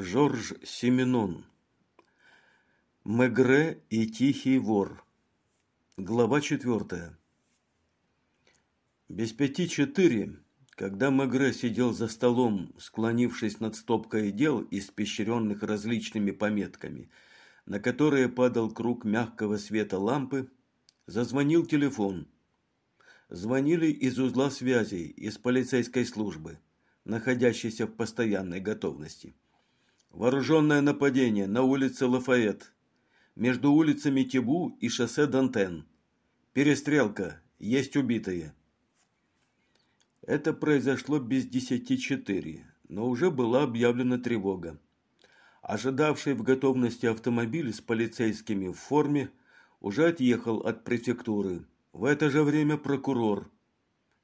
Жорж Семенон. Мегре и Тихий вор. Глава четвертая. Без пяти четыре, когда Мегре сидел за столом, склонившись над стопкой дел, испещренных различными пометками, на которые падал круг мягкого света лампы, зазвонил телефон. Звонили из узла связей, из полицейской службы, находящейся в постоянной готовности. Вооруженное нападение на улице Лафайет, между улицами Тибу и шоссе Дантен. Перестрелка, есть убитые. Это произошло без десяти четыре, но уже была объявлена тревога. Ожидавший в готовности автомобиль с полицейскими в форме уже отъехал от префектуры. В это же время прокурор,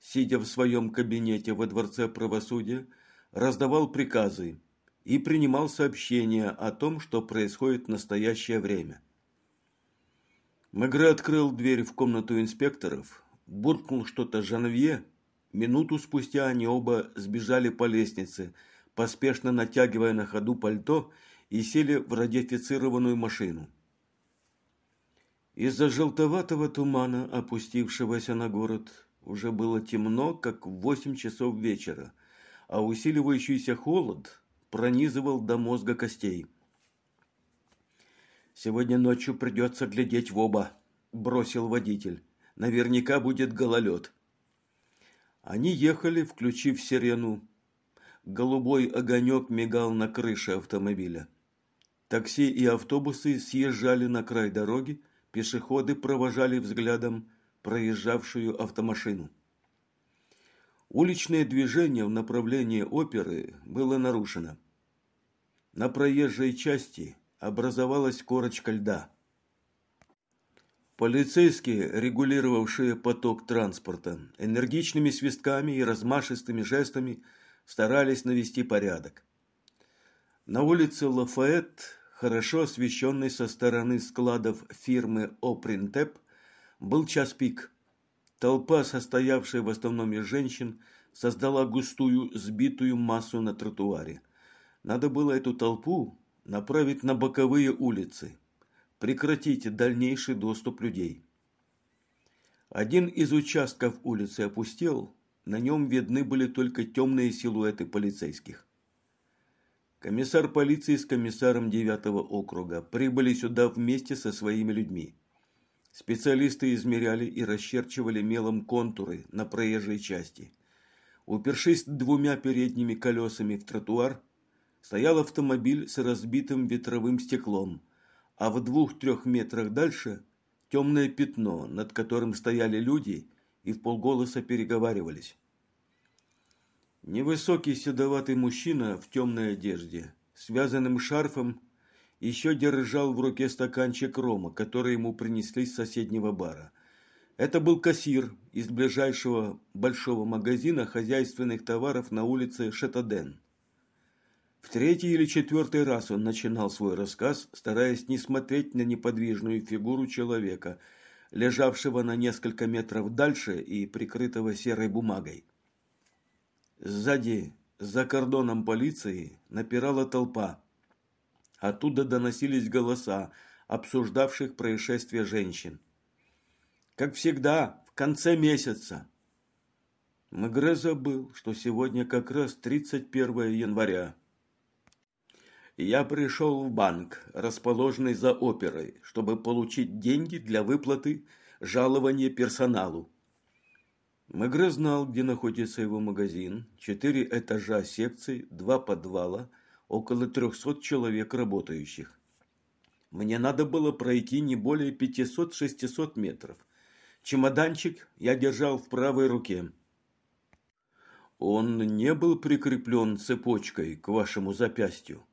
сидя в своем кабинете во Дворце правосудия, раздавал приказы и принимал сообщения о том, что происходит в настоящее время. Мегре открыл дверь в комнату инспекторов, буркнул что-то Жанвье. Минуту спустя они оба сбежали по лестнице, поспешно натягивая на ходу пальто и сели в радиофицированную машину. Из-за желтоватого тумана, опустившегося на город, уже было темно, как в восемь часов вечера, а усиливающийся холод пронизывал до мозга костей. «Сегодня ночью придется глядеть в оба», – бросил водитель. «Наверняка будет гололед». Они ехали, включив сирену. Голубой огонек мигал на крыше автомобиля. Такси и автобусы съезжали на край дороги, пешеходы провожали взглядом проезжавшую автомашину. Уличное движение в направлении оперы было нарушено. На проезжей части образовалась корочка льда. Полицейские, регулировавшие поток транспорта, энергичными свистками и размашистыми жестами старались навести порядок. На улице Лафайет, хорошо освещенной со стороны складов фирмы Опринтеп, был час пик. Толпа, состоявшая в основном из женщин, создала густую, сбитую массу на тротуаре – надо было эту толпу направить на боковые улицы, прекратить дальнейший доступ людей. Один из участков улицы опустел, на нем видны были только темные силуэты полицейских. Комиссар полиции с комиссаром 9 округа прибыли сюда вместе со своими людьми. Специалисты измеряли и расчерчивали мелом контуры на проезжей части. Упершись двумя передними колесами в тротуар, стоял автомобиль с разбитым ветровым стеклом, а в двух-трех метрах дальше темное пятно, над которым стояли люди и в полголоса переговаривались. Невысокий седоватый мужчина в темной одежде, связанным шарфом, еще держал в руке стаканчик рома, который ему принесли с соседнего бара. Это был кассир из ближайшего большого магазина хозяйственных товаров на улице Шетаден. В третий или четвертый раз он начинал свой рассказ, стараясь не смотреть на неподвижную фигуру человека, лежавшего на несколько метров дальше и прикрытого серой бумагой. Сзади, за кордоном полиции, напирала толпа. Оттуда доносились голоса, обсуждавших происшествие женщин. Как всегда, в конце месяца. Мегре забыл, что сегодня как раз 31 января я пришел в банк, расположенный за оперой, чтобы получить деньги для выплаты жалования персоналу. Мегре знал, где находится его магазин, четыре этажа секций, два подвала, около трехсот человек работающих. Мне надо было пройти не более 500-600 метров. Чемоданчик я держал в правой руке. Он не был прикреплен цепочкой к вашему запястью.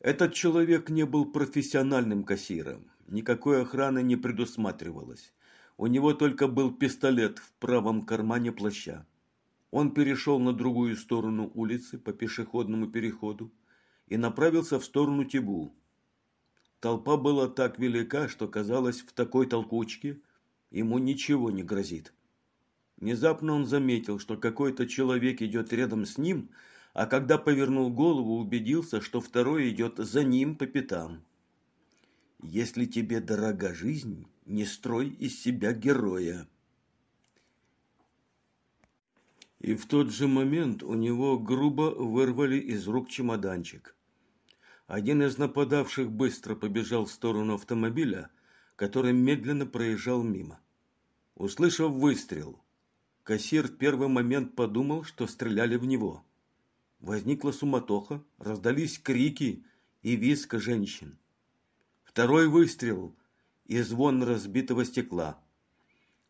Этот человек не был профессиональным кассиром. Никакой охраны не предусматривалось. У него только был пистолет в правом кармане плаща. Он перешел на другую сторону улицы по пешеходному переходу и направился в сторону Тибу. Толпа была так велика, что казалось, в такой толкучке ему ничего не грозит. Внезапно он заметил, что какой-то человек идет рядом с ним, а когда повернул голову, убедился, что второй идет за ним по пятам. Если тебе дорога жизнь, не строй из себя героя. И в тот же момент у него грубо вырвали из рук чемоданчик. Один из нападавших быстро побежал в сторону автомобиля, который медленно проезжал мимо. Услышав выстрел, кассир в первый момент подумал, что стреляли в него. Возникла суматоха, раздались крики и визг женщин. Второй выстрел и звон разбитого стекла.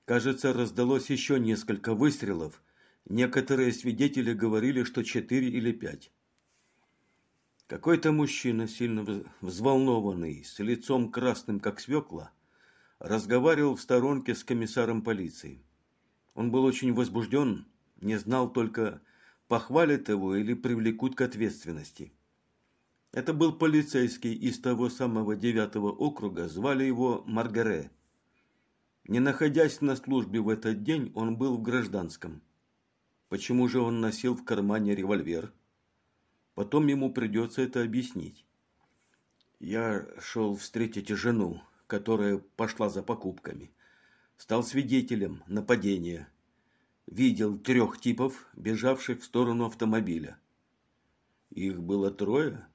Кажется, раздалось еще несколько выстрелов. Некоторые свидетели говорили, что четыре или пять. Какой-то мужчина, сильно взволнованный, с лицом красным, как свекла, разговаривал в сторонке с комиссаром полиции. Он был очень возбужден, не знал только, похвалят его или привлекут к ответственности. Это был полицейский из того самого девятого округа, звали его Маргаре. Не находясь на службе в этот день, он был в гражданском. Почему же он носил в кармане револьвер? Потом ему придется это объяснить. Я шел встретить жену, которая пошла за покупками. Стал свидетелем нападения. Видел трех типов, бежавших в сторону автомобиля. Их было трое.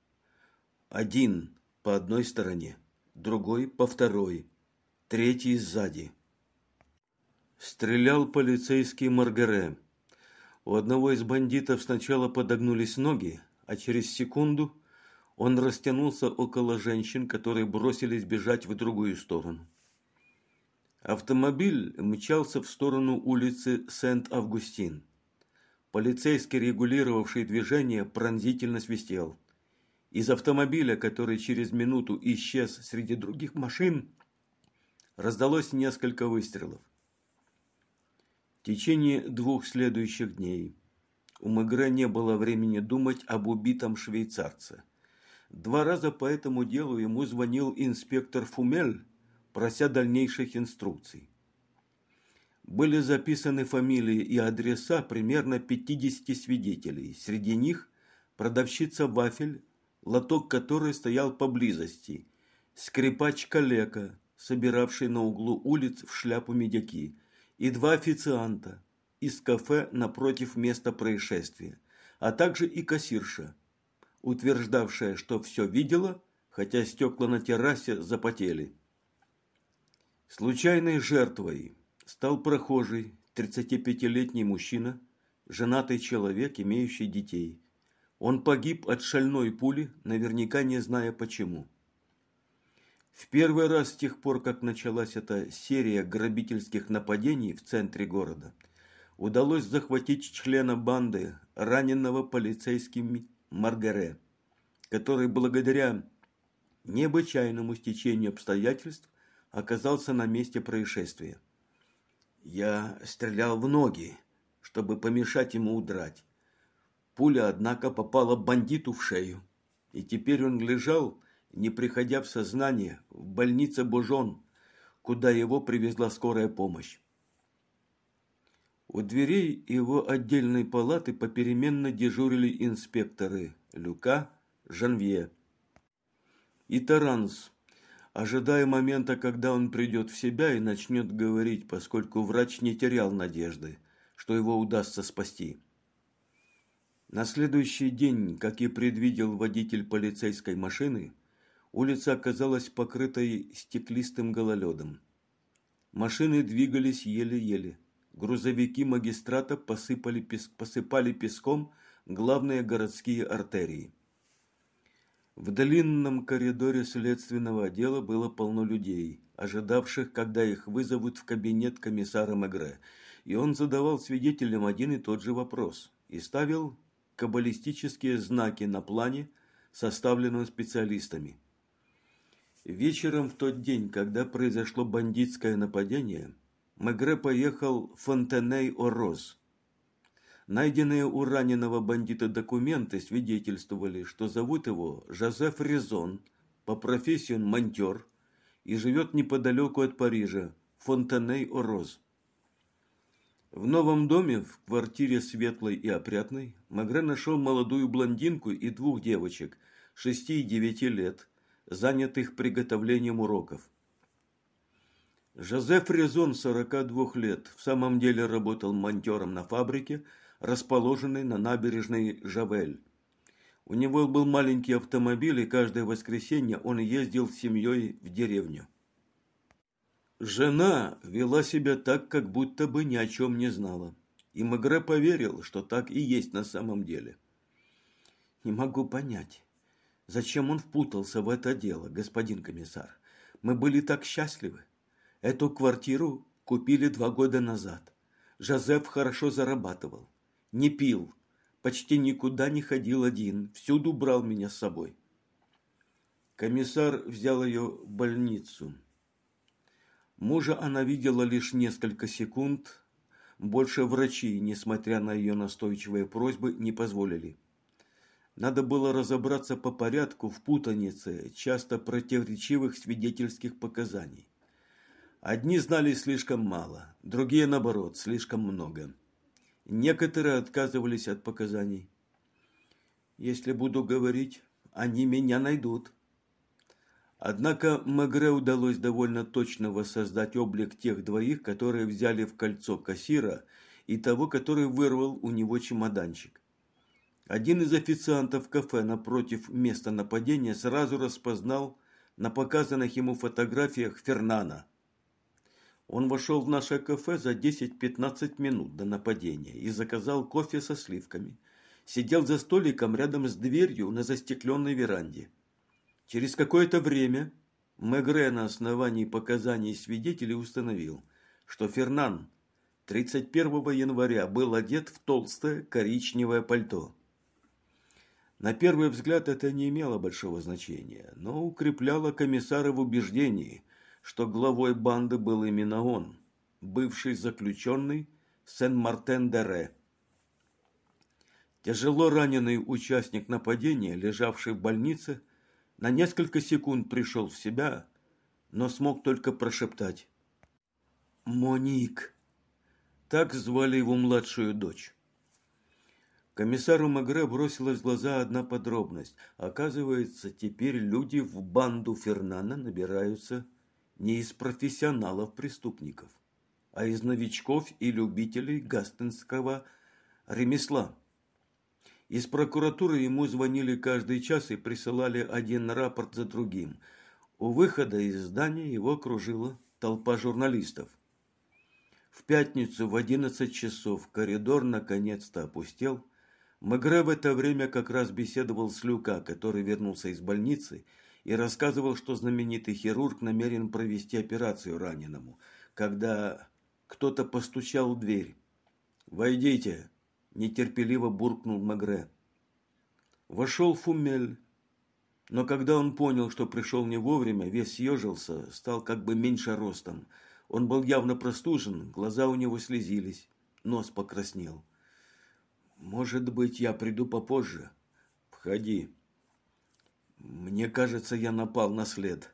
Один по одной стороне, другой по второй, третий сзади. Стрелял полицейский Маргаре. У одного из бандитов сначала подогнулись ноги, а через секунду он растянулся около женщин, которые бросились бежать в другую сторону. Автомобиль мчался в сторону улицы Сент-Августин. Полицейский, регулировавший движение, пронзительно свистел. Из автомобиля, который через минуту исчез среди других машин, раздалось несколько выстрелов. В течение двух следующих дней у Мегре не было времени думать об убитом швейцарце. Два раза по этому делу ему звонил инспектор Фумель, прося дальнейших инструкций. Были записаны фамилии и адреса примерно 50 свидетелей. Среди них продавщица вафель лоток которой стоял поблизости, скрипач-калека, собиравший на углу улиц в шляпу медяки, и два официанта из кафе напротив места происшествия, а также и кассирша, утверждавшая, что все видела, хотя стекла на террасе запотели. Случайной жертвой стал прохожий, 35-летний мужчина, женатый человек, имеющий детей – он погиб от шальной пули, наверняка не зная почему. В первый раз с тех пор, как началась эта серия грабительских нападений в центре города, удалось захватить члена банды, раненного полицейским Маргаре, который благодаря необычайному стечению обстоятельств оказался на месте происшествия. Я стрелял в ноги, чтобы помешать ему удрать. Пуля, однако, попала бандиту в шею, и теперь он лежал, не приходя в сознание, в больнице Божон, куда его привезла скорая помощь. У дверей его отдельной палаты попеременно дежурили инспекторы Люка, Жанвье и Таранс, ожидая момента, когда он придет в себя и начнет говорить, поскольку врач не терял надежды, что его удастся спасти. На следующий день, как и предвидел водитель полицейской машины, улица оказалась покрытой стеклистым гололедом. Машины двигались еле-еле. Грузовики магистрата посыпали, пес... посыпали песком главные городские артерии. В длинном коридоре следственного отдела было полно людей, ожидавших, когда их вызовут в кабинет комиссара Мегре, и он задавал свидетелям один и тот же вопрос и ставил каббалистические знаки на плане, составленном специалистами. Вечером в тот день, когда произошло бандитское нападение, Мегре поехал в Фонтеней-Ороз. Найденные у раненого бандита документы свидетельствовали, что зовут его Жозеф Резон, по профессии он монтер, и живет неподалеку от Парижа, Фонтеней-Ороз. В новом доме, в квартире светлой и опрятной, Магре нашел молодую блондинку и двух девочек, шести и девяти лет, занятых приготовлением уроков. Жозеф Резон, 42 лет, в самом деле работал монтером на фабрике, расположенной на набережной Жавель. У него был маленький автомобиль, и каждое воскресенье он ездил с семьей в деревню. Жена вела себя так, как будто бы ни о чем не знала. И Магре поверил, что так и есть на самом деле. Не могу понять, зачем он впутался в это дело, господин комиссар. Мы были так счастливы. Эту квартиру купили два года назад. Жозеф хорошо зарабатывал. Не пил, почти никуда не ходил один, всюду брал меня с собой. Комиссар взял ее в больницу. Мужа она видела лишь несколько секунд. Больше врачи, несмотря на ее настойчивые просьбы, не позволили. Надо было разобраться по порядку в путанице часто противоречивых свидетельских показаний. Одни знали слишком мало, другие, наоборот, слишком много. Некоторые отказывались от показаний. Если буду говорить, они меня найдут. Однако Магре удалось довольно точно воссоздать облик тех двоих, которые взяли в кольцо кассира, и того, который вырвал у него чемоданчик. Один из официантов кафе напротив места нападения сразу распознал на показанных ему фотографиях Фернана – он вошел в наше кафе за 10-15 минут до нападения и заказал кофе со сливками. Сидел за столиком рядом с дверью на застекленной веранде. Через какое-то время Мегре на основании показаний свидетелей установил, что Фернан 31 января был одет в толстое коричневое пальто. На первый взгляд это не имело большого значения, но укрепляло комиссара в убеждении – что главой банды был именно он, бывший заключенный Сен-Мартен-де-Ре. Тяжело раненый участник нападения, лежавший в больнице, на несколько секунд пришел в себя, но смог только прошептать «Моник». Так звали его младшую дочь. Комиссару Магре бросилась в глаза одна подробность. Оказывается, теперь люди в банду Фернана набираются не из профессионалов-преступников, а из новичков и любителей гастенского ремесла. Из прокуратуры ему звонили каждый час и присылали один рапорт за другим. У выхода из здания его окружила толпа журналистов. В пятницу в одиннадцать часов коридор наконец-то опустел. Мегре в это время как раз беседовал с Люка, который вернулся из больницы и рассказывал, что знаменитый хирург намерен провести операцию раненому, когда кто-то постучал в дверь. «Войдите!» – нетерпеливо буркнул Магре. Вошел Фумель, но когда он понял, что пришел не вовремя, весь съежился, стал как бы меньше ростом. Он был явно простужен, глаза у него слезились, нос покраснел. «Может быть, я приду попозже?» «Входи», мне кажется, я напал на след.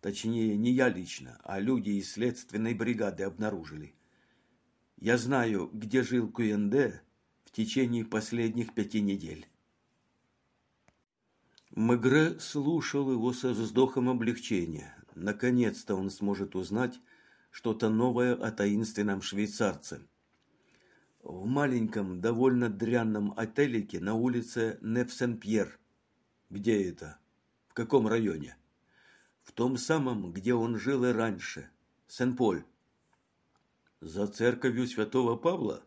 Точнее, не я лично, а люди из следственной бригады обнаружили. Я знаю, где жил Куенде в течение последних пяти недель. Мегре слушал его со вздохом облегчения. Наконец-то он сможет узнать что-то новое о таинственном швейцарце. В маленьком, довольно дрянном отелике на улице Невсен-Пьер. Где это? В каком районе? В том самом, где он жил и раньше. Сен-Поль. За церковью святого Павла?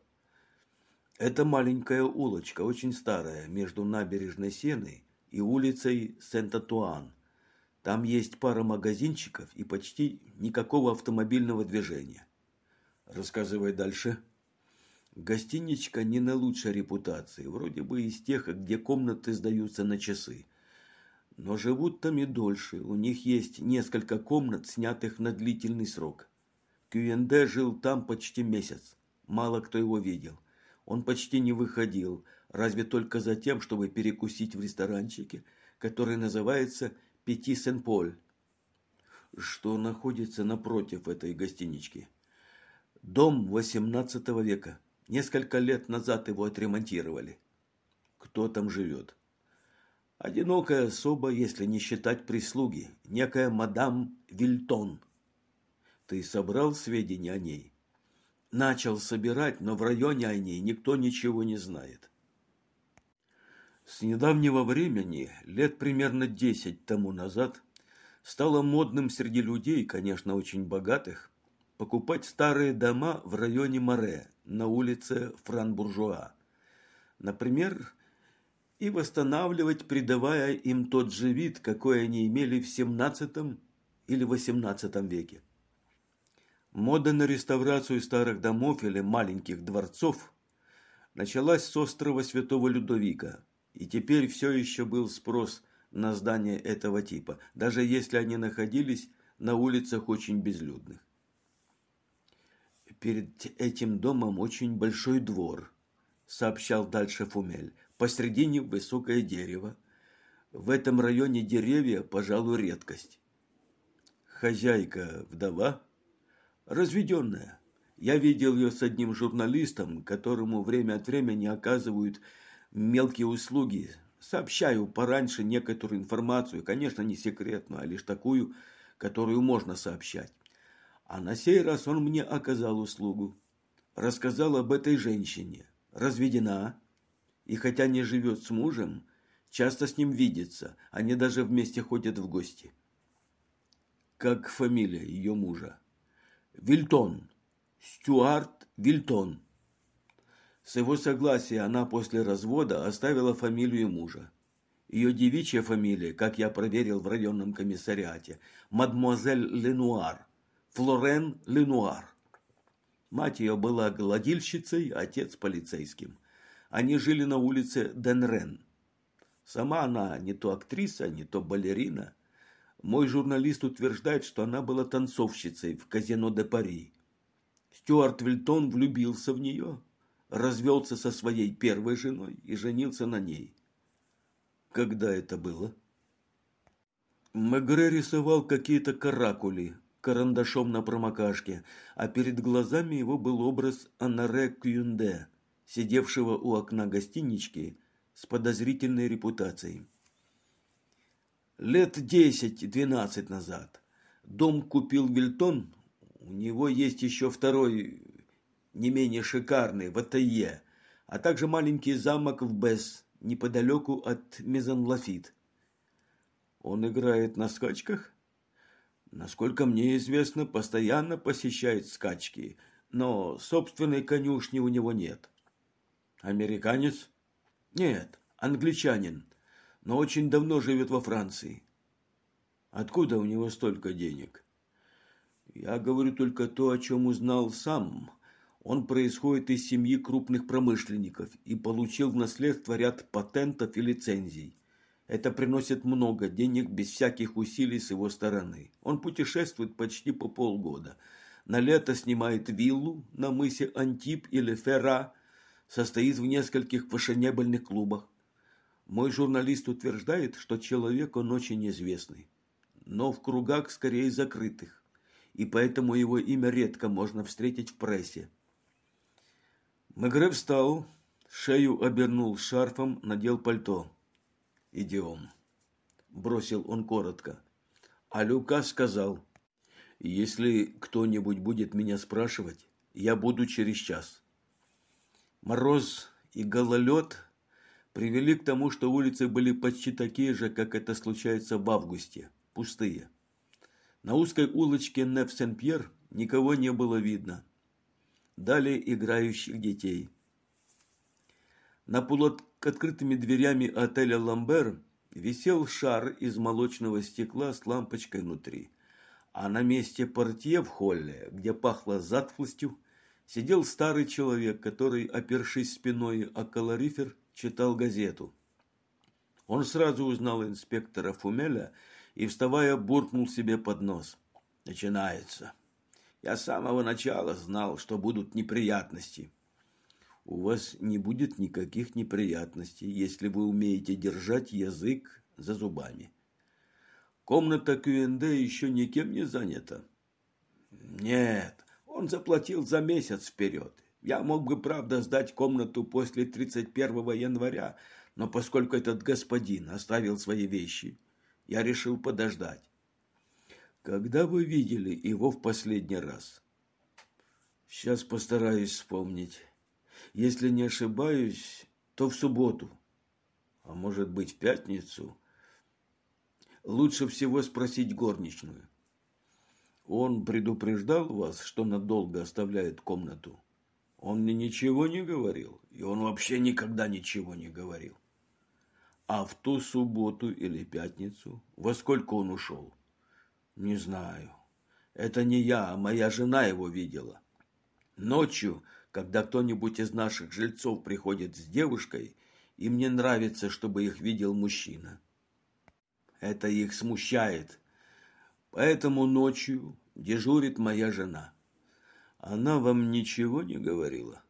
Это маленькая улочка, очень старая, между набережной Сеной и улицей Сент-Атуан. Там есть пара магазинчиков и почти никакого автомобильного движения. Рассказывай дальше. Гостиничка не на лучшей репутации, вроде бы из тех, где комнаты сдаются на часы но живут там и дольше. У них есть несколько комнат, снятых на длительный срок. Кюенде жил там почти месяц. Мало кто его видел. Он почти не выходил, разве только за тем, чтобы перекусить в ресторанчике, который называется «Пяти Сен-Поль», что находится напротив этой гостинички. Дом XVIII века. Несколько лет назад его отремонтировали. Кто там живет? Одинокая особа, если не считать прислуги, некая мадам Вильтон. Ты собрал сведения о ней? Начал собирать, но в районе о ней никто ничего не знает. С недавнего времени, лет примерно десять тому назад, стало модным среди людей, конечно, очень богатых, покупать старые дома в районе Море, на улице Фран-Буржуа. Например, и восстанавливать, придавая им тот же вид, какой они имели в XVII или XVIII веке. Мода на реставрацию старых домов или маленьких дворцов началась с острова Святого Людовика, и теперь все еще был спрос на здания этого типа, даже если они находились на улицах очень безлюдных. Перед этим домом очень большой двор, сообщал дальше Фумель. Посредине высокое дерево. В этом районе деревья, пожалуй, редкость. Хозяйка вдова, разведенная. Я видел ее с одним журналистом, которому время от времени оказывают мелкие услуги. Сообщаю пораньше некоторую информацию, конечно, не секретную, а лишь такую, которую можно сообщать. А на сей раз он мне оказал услугу. Рассказал об этой женщине. Разведена. И хотя не живет с мужем, часто с ним видится. Они даже вместе ходят в гости. Как фамилия ее мужа? Вильтон. Стюарт Вильтон. С его согласия она после развода оставила фамилию мужа. Ее девичья фамилия, как я проверил в районном комиссариате, мадемуазель Ленуар. Флорен Ленуар. Мать ее была гладильщицей, отец полицейским. Они жили на улице Денрен. Сама она не то актриса, не то балерина. Мой журналист утверждает, что она была танцовщицей в казино де Пари. Стюарт Вильтон влюбился в нее, развелся со своей первой женой и женился на ней. Когда это было? Мегре рисовал какие-то каракули, карандашом на промокашке, а перед глазами его был образ Анаре Кюнде, сидевшего у окна гостинички с подозрительной репутацией. Лет десять-двенадцать назад дом купил Вильтон, у него есть еще второй, не менее шикарный, в Атайе, а также маленький замок в Бесс, неподалеку от Мезон-Лафит. Он играет на скачках? Насколько мне известно, постоянно посещает скачки, но собственной конюшни у него нет. Американец? Нет, англичанин, но очень давно живет во Франции. Откуда у него столько денег? Я говорю только то, о чем узнал сам. Он происходит из семьи крупных промышленников и получил в наследство ряд патентов и лицензий. Это приносит много денег без всяких усилий с его стороны. Он путешествует почти по полгода. На лето снимает виллу на мысе Антип или Ферра, состоит в нескольких фashionебельных клубах. Мой журналист утверждает, что человек он очень известный, но в кругах скорее закрытых, и поэтому его имя редко можно встретить в прессе. Мегре встал, шею обернул шарфом, надел пальто идиом. Бросил он коротко. А Люка сказал, если кто-нибудь будет меня спрашивать, я буду через час. Мороз и гололед привели к тому, что улицы были почти такие же, как это случается в августе, пустые. На узкой улочке Неф-Сен-Пьер никого не было видно. Далее играющих детей. На полуоткрытыми дверями отеля «Ламбер» висел шар из молочного стекла с лампочкой внутри. А на месте портье в холле, где пахло затхлостью, сидел старый человек, который, опершись спиной о колорифер, читал газету. Он сразу узнал инспектора Фумеля и, вставая, буркнул себе под нос. «Начинается. Я с самого начала знал, что будут неприятности у вас не будет никаких неприятностей, если вы умеете держать язык за зубами. Комната Q&A еще никем не занята. Нет, Он заплатил за месяц вперед. Я мог бы, правда, сдать комнату после 31 января, но поскольку этот господин оставил свои вещи, я решил подождать. Когда вы видели его в последний раз? Сейчас постараюсь вспомнить. Если не ошибаюсь, то в субботу, а может быть в пятницу. Лучше всего спросить горничную. Он предупреждал вас, что надолго оставляет комнату? Он мне ничего не говорил, и он вообще никогда ничего не говорил. А в ту субботу или пятницу во сколько он ушел? Не знаю. Это не я, а моя жена его видела. Ночью, когда кто-нибудь из наших жильцов приходит с девушкой, им не нравится, чтобы их видел мужчина. Это их смущает. Поэтому ночью дежурит моя жена. Она вам ничего не говорила?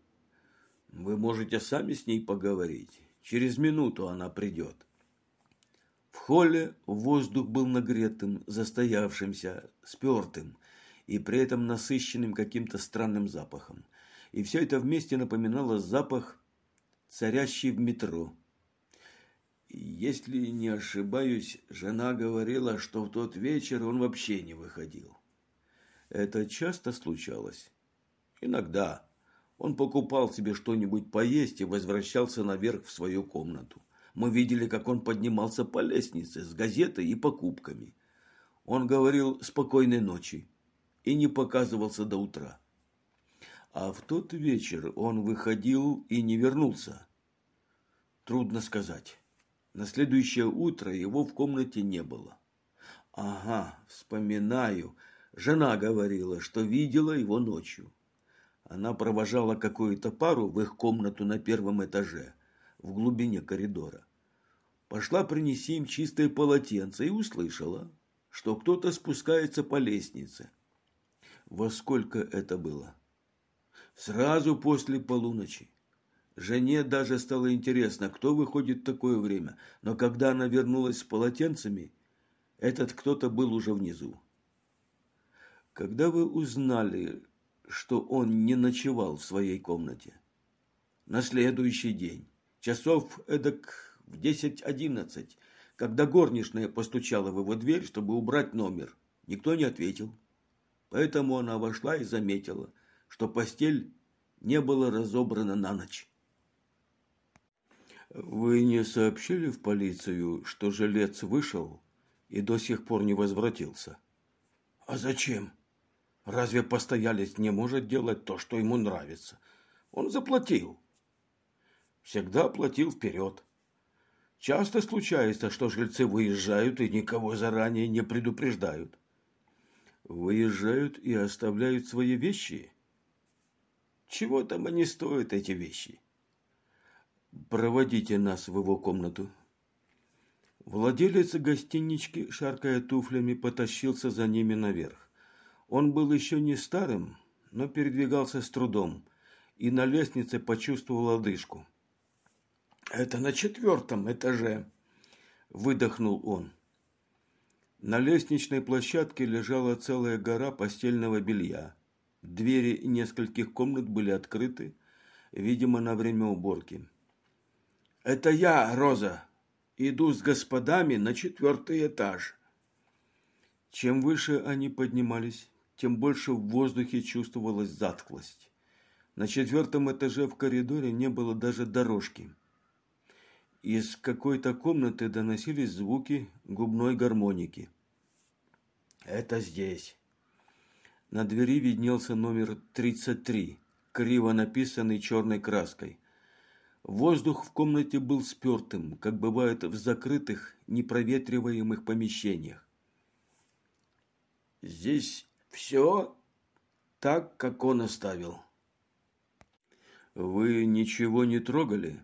Вы можете сами с ней поговорить. Через минуту она придет. В холле воздух был нагретым, застоявшимся, спертым и при этом насыщенным каким-то странным запахом. И все это вместе напоминало запах, царящий в метро. Если не ошибаюсь, жена говорила, что в тот вечер он вообще не выходил. Это часто случалось? Иногда. Он покупал себе что-нибудь поесть и возвращался наверх в свою комнату. Мы видели, как он поднимался по лестнице с газетой и покупками. Он говорил «спокойной ночи» и не показывался до утра. А в тот вечер он выходил и не вернулся. Трудно сказать. На следующее утро его в комнате не было. Ага, вспоминаю. Жена говорила, что видела его ночью. Она провожала какую-то пару в их комнату на первом этаже, в глубине коридора. Пошла принеси им чистое полотенце и услышала, что кто-то спускается по лестнице. Во сколько это было? Сразу после полуночи. Жене даже стало интересно, кто выходит в такое время, но когда она вернулась с полотенцами, этот кто-то был уже внизу. Когда вы узнали, что он не ночевал в своей комнате? На следующий день, часов эдак в десять-одиннадцать, когда горничная постучала в его дверь, чтобы убрать номер, никто не ответил. Поэтому она вошла и заметила, что постель не была разобрана на ночь. Вы не сообщили в полицию, что жилец вышел и до сих пор не возвратился? А зачем? Разве постоялец не может делать то, что ему нравится? Он заплатил. Всегда платил вперед. Часто случается, что жильцы выезжают и никого заранее не предупреждают. Выезжают и оставляют свои вещи? Чего там они стоят, эти вещи? Проводите нас в его комнату. Владелец гостинички, шаркая туфлями, потащился за ними наверх. Он был еще не старым, но передвигался с трудом и на лестнице почувствовал одышку. «Это на четвертом этаже», – выдохнул он. На лестничной площадке лежала целая гора постельного белья. Двери нескольких комнат были открыты, видимо, на время уборки. Это я, Роза. Иду с господами на четвертый этаж. Чем выше они поднимались, тем больше в воздухе чувствовалась затхлость. На четвертом этаже в коридоре не было даже дорожки. Из какой-то комнаты доносились звуки губной гармоники. «Это здесь». На двери виднелся номер 33, криво написанный черной краской. Воздух в комнате был спертым, как бывает в закрытых, непроветриваемых помещениях. «Здесь все так, как он оставил». «Вы ничего не трогали?»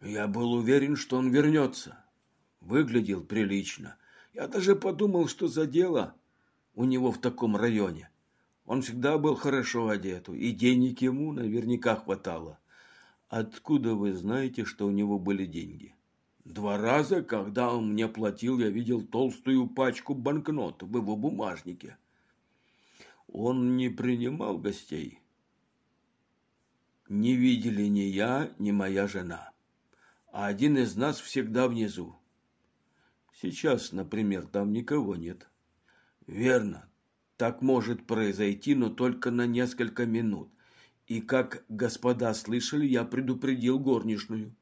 «Я был уверен, что он вернется. Выглядел прилично. Я даже подумал, что за дело у него в таком районе. Он всегда был хорошо одет, и денег ему наверняка хватало. Откуда вы знаете, что у него были деньги? Два раза, когда он мне платил, я видел толстую пачку банкнот в его бумажнике. Он не принимал гостей. Не видели ни я, ни моя жена. А один из нас всегда внизу. Сейчас, например, там никого нет. Верно. Так может произойти, но только на несколько минут. И как господа слышали, я предупредил горничную.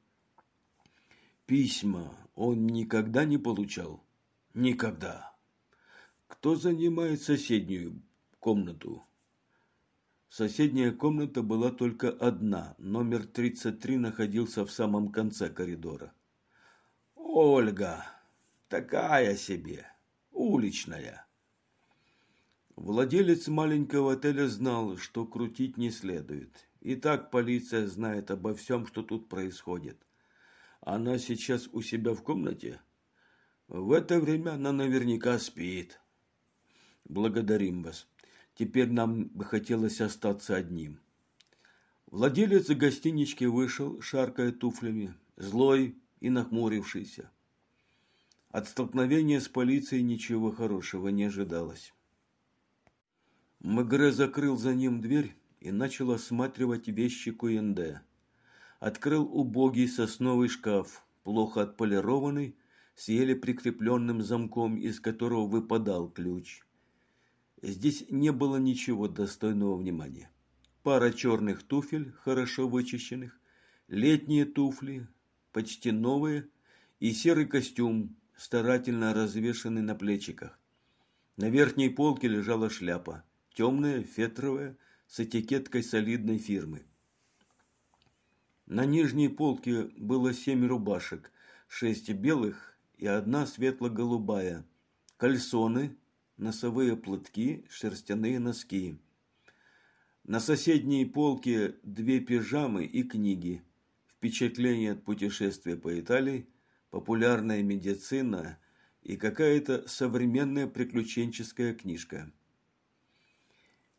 Письма он никогда не получал? Никогда. Кто занимает соседнюю комнату? Соседняя комната была только одна. Номер 33 находился в самом конце коридора. Ольга, такая себе, уличная. Владелец маленького отеля знал, что крутить не следует. И так полиция знает обо всем, что тут происходит. Она сейчас у себя в комнате? В это время она наверняка спит. Благодарим вас. Теперь нам бы хотелось остаться одним. Владелец гостинички вышел, шаркая туфлями, злой и нахмурившийся. От столкновения с полицией ничего хорошего не ожидалось. Мегре закрыл за ним дверь и начал осматривать вещи Куэнде открыл убогий сосновый шкаф, плохо отполированный, с еле прикрепленным замком, из которого выпадал ключ. Здесь не было ничего достойного внимания. Пара черных туфель, хорошо вычищенных, летние туфли, почти новые, и серый костюм, старательно развешанный на плечиках. На верхней полке лежала шляпа, темная, фетровая, с этикеткой солидной фирмы. На нижней полке было семь рубашек, шесть белых и одна светло-голубая, кальсоны, носовые платки, шерстяные носки. На соседней полке две пижамы и книги, впечатления от путешествия по Италии, популярная медицина и какая-то современная приключенческая книжка.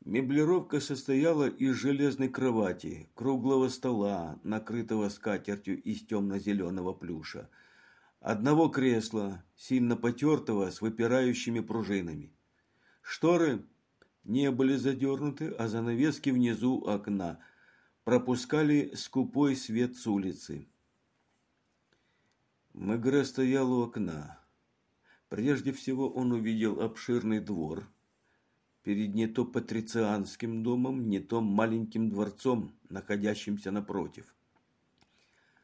Меблировка состояла из железной кровати, круглого стола, накрытого скатертью из темно-зеленого плюша, одного кресла, сильно потертого, с выпирающими пружинами. Шторы не были задернуты, а занавески внизу окна пропускали скупой свет с улицы. Мегре стоял у окна. Прежде всего он увидел обширный двор – перед не то патрицианским домом, не то маленьким дворцом, находящимся напротив.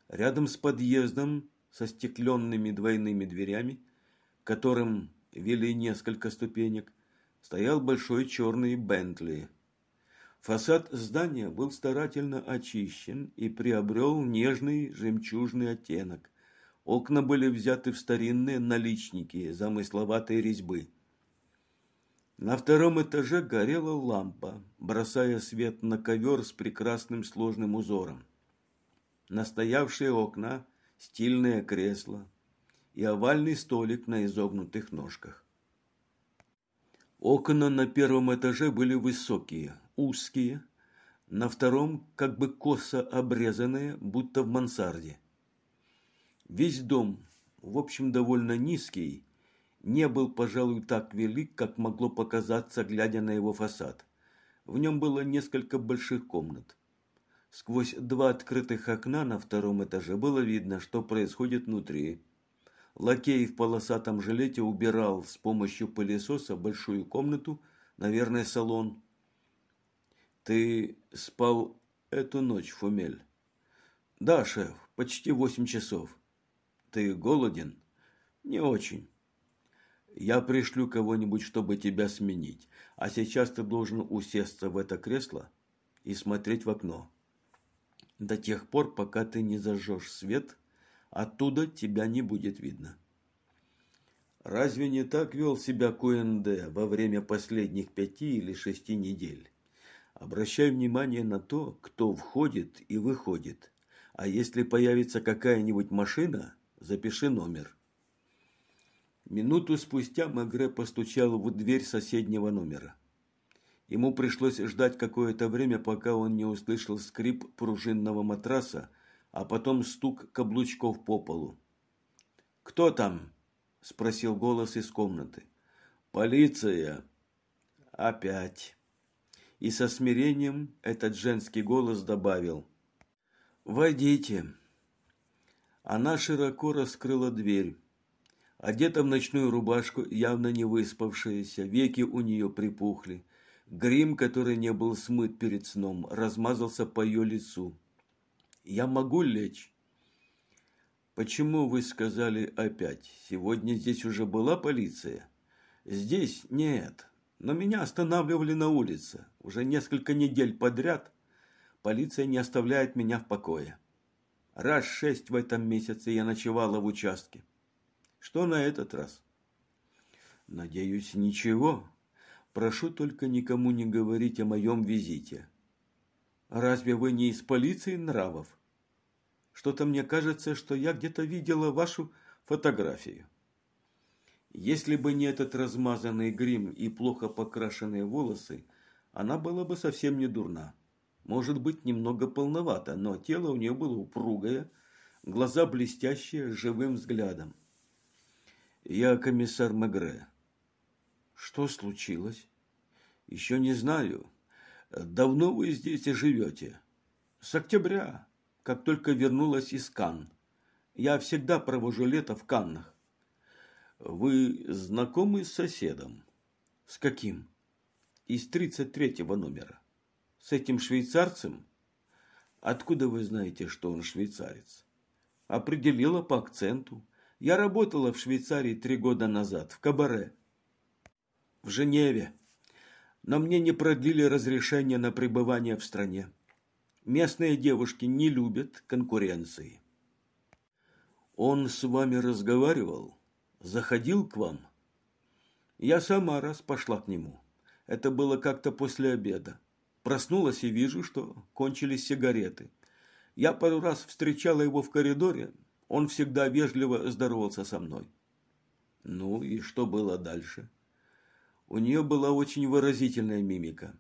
Рядом с подъездом со стекленными двойными дверями, которым вели несколько ступенек, стоял большой черный Бентли. Фасад здания был старательно очищен и приобрел нежный жемчужный оттенок. Окна были взяты в старинные наличники замысловатой резьбы. На втором этаже горела лампа, бросая свет на ковер с прекрасным сложным узором. Настоявшие окна, стильное кресло и овальный столик на изогнутых ножках. Окна на первом этаже были высокие, узкие, на втором как бы косо обрезанные, будто в мансарде. Весь дом, в общем, довольно низкий, не был, пожалуй, так велик, как могло показаться, глядя на его фасад. В нем было несколько больших комнат. Сквозь два открытых окна на втором этаже было видно, что происходит внутри. Лакей в полосатом жилете убирал с помощью пылесоса большую комнату, наверное, салон. «Ты спал эту ночь, Фумель?» «Да, шеф, почти восемь часов». «Ты голоден?» «Не очень». Я пришлю кого-нибудь, чтобы тебя сменить. А сейчас ты должен усесться в это кресло и смотреть в окно. До тех пор, пока ты не зажжешь свет, оттуда тебя не будет видно. Разве не так вел себя КНД во время последних пяти или шести недель? Обращай внимание на то, кто входит и выходит. А если появится какая-нибудь машина, запиши номер. Минуту спустя Мегре постучал в дверь соседнего номера. Ему пришлось ждать какое-то время, пока он не услышал скрип пружинного матраса, а потом стук каблучков по полу. «Кто там?» – спросил голос из комнаты. «Полиция!» «Опять!» и со смирением этот женский голос добавил «Войдите». Она широко раскрыла дверь. Одета в ночную рубашку, явно не выспавшаяся, веки у нее припухли. Грим, который не был смыт перед сном, размазался по ее лицу. «Я могу лечь?» «Почему вы сказали опять? Сегодня здесь уже была полиция?» «Здесь нет, но меня останавливали на улице. Уже несколько недель подряд полиция не оставляет меня в покое. Раз шесть в этом месяце я ночевала в участке. Что на этот раз?» «Надеюсь, ничего. Прошу только никому не говорить о моем визите». «Разве вы не из полиции нравов?» Что-то мне кажется, что я где-то видела вашу фотографию. Если бы не этот размазанный грим и плохо покрашенные волосы, она была бы совсем не дурна. Может быть, немного полновата, но тело у нее было упругое, глаза блестящие, живым взглядом. Я комиссар Мегре. Что случилось? Еще не знаю. Давно вы здесь и живете? С октября как только вернулась из Канн. Я всегда провожу лето в Каннах. Вы знакомы с соседом? С каким? Из тридцать третьего номера. С этим швейцарцем? Откуда вы знаете, что он швейцарец? Определила по акценту. Я работала в Швейцарии три года назад, в кабаре. В Женеве. Но мне не продлили разрешение на пребывание в стране. Местные девушки не любят конкуренции. Он с вами разговаривал? Заходил к вам? Я сама раз пошла к нему. Это было как-то после обеда. Проснулась и вижу, что кончились сигареты. Я пару раз встречала его в коридоре. Он всегда вежливо здоровался со мной. Ну и что было дальше? У нее была очень выразительная мимика.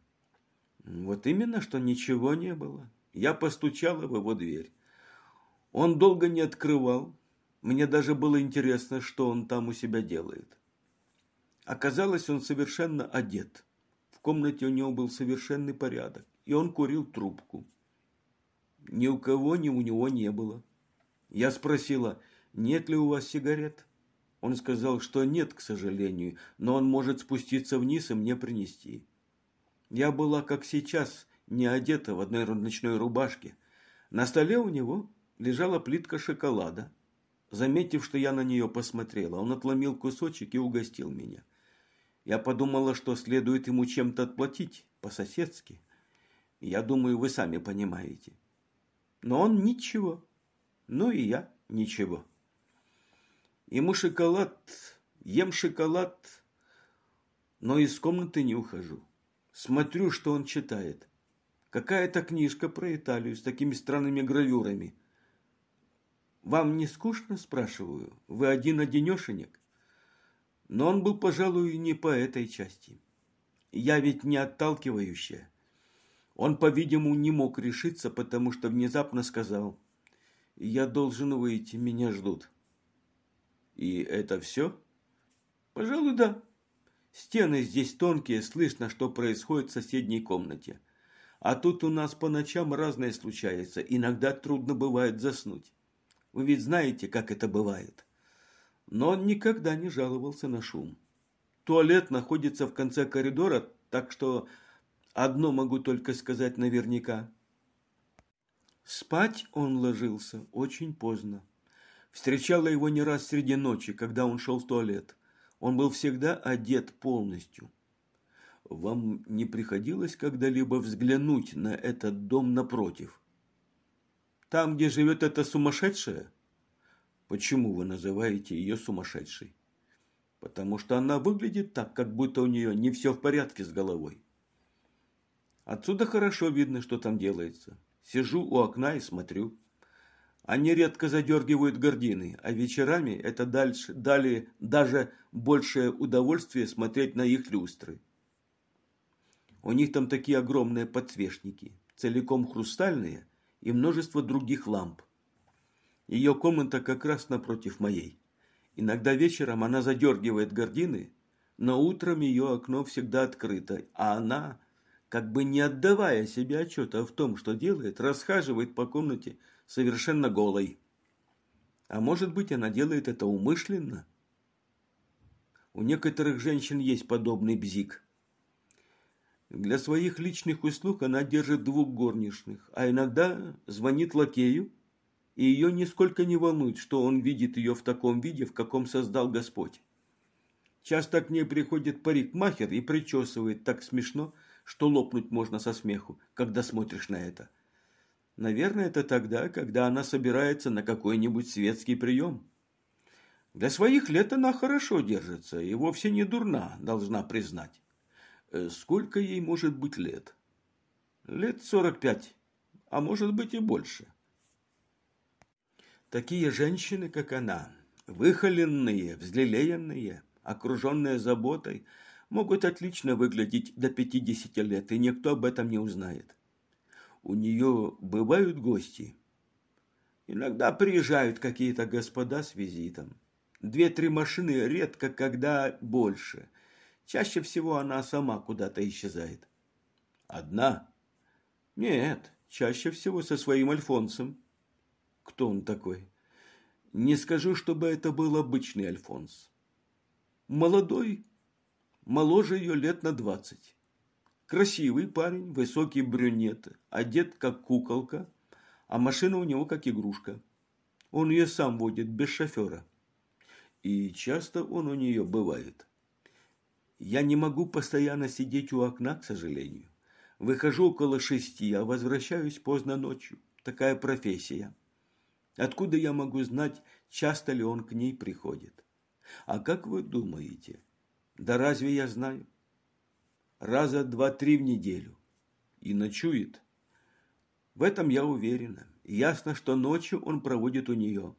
Вот именно, что ничего не было. Я постучала в его дверь. Он долго не открывал. Мне даже было интересно, что он там у себя делает. Оказалось, он совершенно одет. В комнате у него был совершенный порядок, и он курил трубку. Ни у кого, ни у него не было. Я спросила, нет ли у вас сигарет? Он сказал, что нет, к сожалению, но он может спуститься вниз и мне принести. Я была, как сейчас, не одета в одной ночной рубашке. На столе у него лежала плитка шоколада. Заметив, что я на нее посмотрела, он отломил кусочек и угостил меня. Я подумала, что следует ему чем-то отплатить, по-соседски. Я думаю, вы сами понимаете. Но он ничего. Ну и я ничего. Ему шоколад, ем шоколад, но из комнаты не ухожу. Смотрю, что он читает. Какая-то книжка про Италию с такими странными гравюрами. Вам не скучно, спрашиваю? Вы один-одинешенек? Но он был, пожалуй, не по этой части. Я ведь не отталкивающая. Он, по-видимому, не мог решиться, потому что внезапно сказал, «Я должен выйти, меня ждут». «И это все?» «Пожалуй, да. Стены здесь тонкие, слышно, что происходит в соседней комнате. А тут у нас по ночам разное случается. Иногда трудно бывает заснуть. Вы ведь знаете, как это бывает. Но он никогда не жаловался на шум. Туалет находится в конце коридора, так что одно могу только сказать наверняка. Спать он ложился очень поздно. Встречала его не раз среди ночи, когда он шел в туалет. Он был всегда одет полностью. Вам не приходилось когда-либо взглянуть на этот дом напротив? Там, где живет эта сумасшедшая? Почему вы называете ее сумасшедшей? Потому что она выглядит так, как будто у нее не все в порядке с головой. Отсюда хорошо видно, что там делается. Сижу у окна и смотрю. Они редко задергивают гардины, а вечерами это дальше, дали даже большее удовольствие смотреть на их люстры. У них там такие огромные подсвечники, целиком хрустальные и множество других ламп. Ее комната как раз напротив моей. Иногда вечером она задергивает гардины, но утром ее окно всегда открыто, а она как бы не отдавая себе отчета в том, что делает, расхаживает по комнате совершенно голой. А может быть, она делает это умышленно? У некоторых женщин есть подобный бзик. Для своих личных услуг она держит двух горничных, а иногда звонит лакею, и ее нисколько не волнует, что он видит ее в таком виде, в каком создал Господь. Часто к ней приходит парикмахер и причесывает так смешно, что лопнуть можно со смеху, когда смотришь на это. Наверное, это тогда, когда она собирается на какой-нибудь светский прием. Для своих лет она хорошо держится и вовсе не дурна, должна признать. Э, сколько ей может быть лет? Лет сорок пять, а может быть и больше. Такие женщины, как она, выхоленные, взлелеянные, окруженные заботой, могут отлично выглядеть до пятидесяти лет, и никто об этом не узнает. У нее бывают гости. Иногда приезжают какие-то господа с визитом. Две-три машины редко, когда больше. Чаще всего она сама куда-то исчезает. Одна? Нет, чаще всего со своим Альфонсом. Кто он такой? Не скажу, чтобы это был обычный Альфонс. Молодой, моложе ее лет на двадцать. Красивый парень, высокий брюнет, одет как куколка, а машина у него как игрушка. Он ее сам водит без шофера. И часто он у нее бывает. Я не могу постоянно сидеть у окна, к сожалению. Выхожу около шести, а возвращаюсь поздно ночью. Такая профессия. Откуда я могу знать, часто ли он к ней приходит? А как вы думаете? Да разве я знаю? раза два-три в неделю. И ночует. В этом я уверена. Ясно, что ночью он проводит у нее.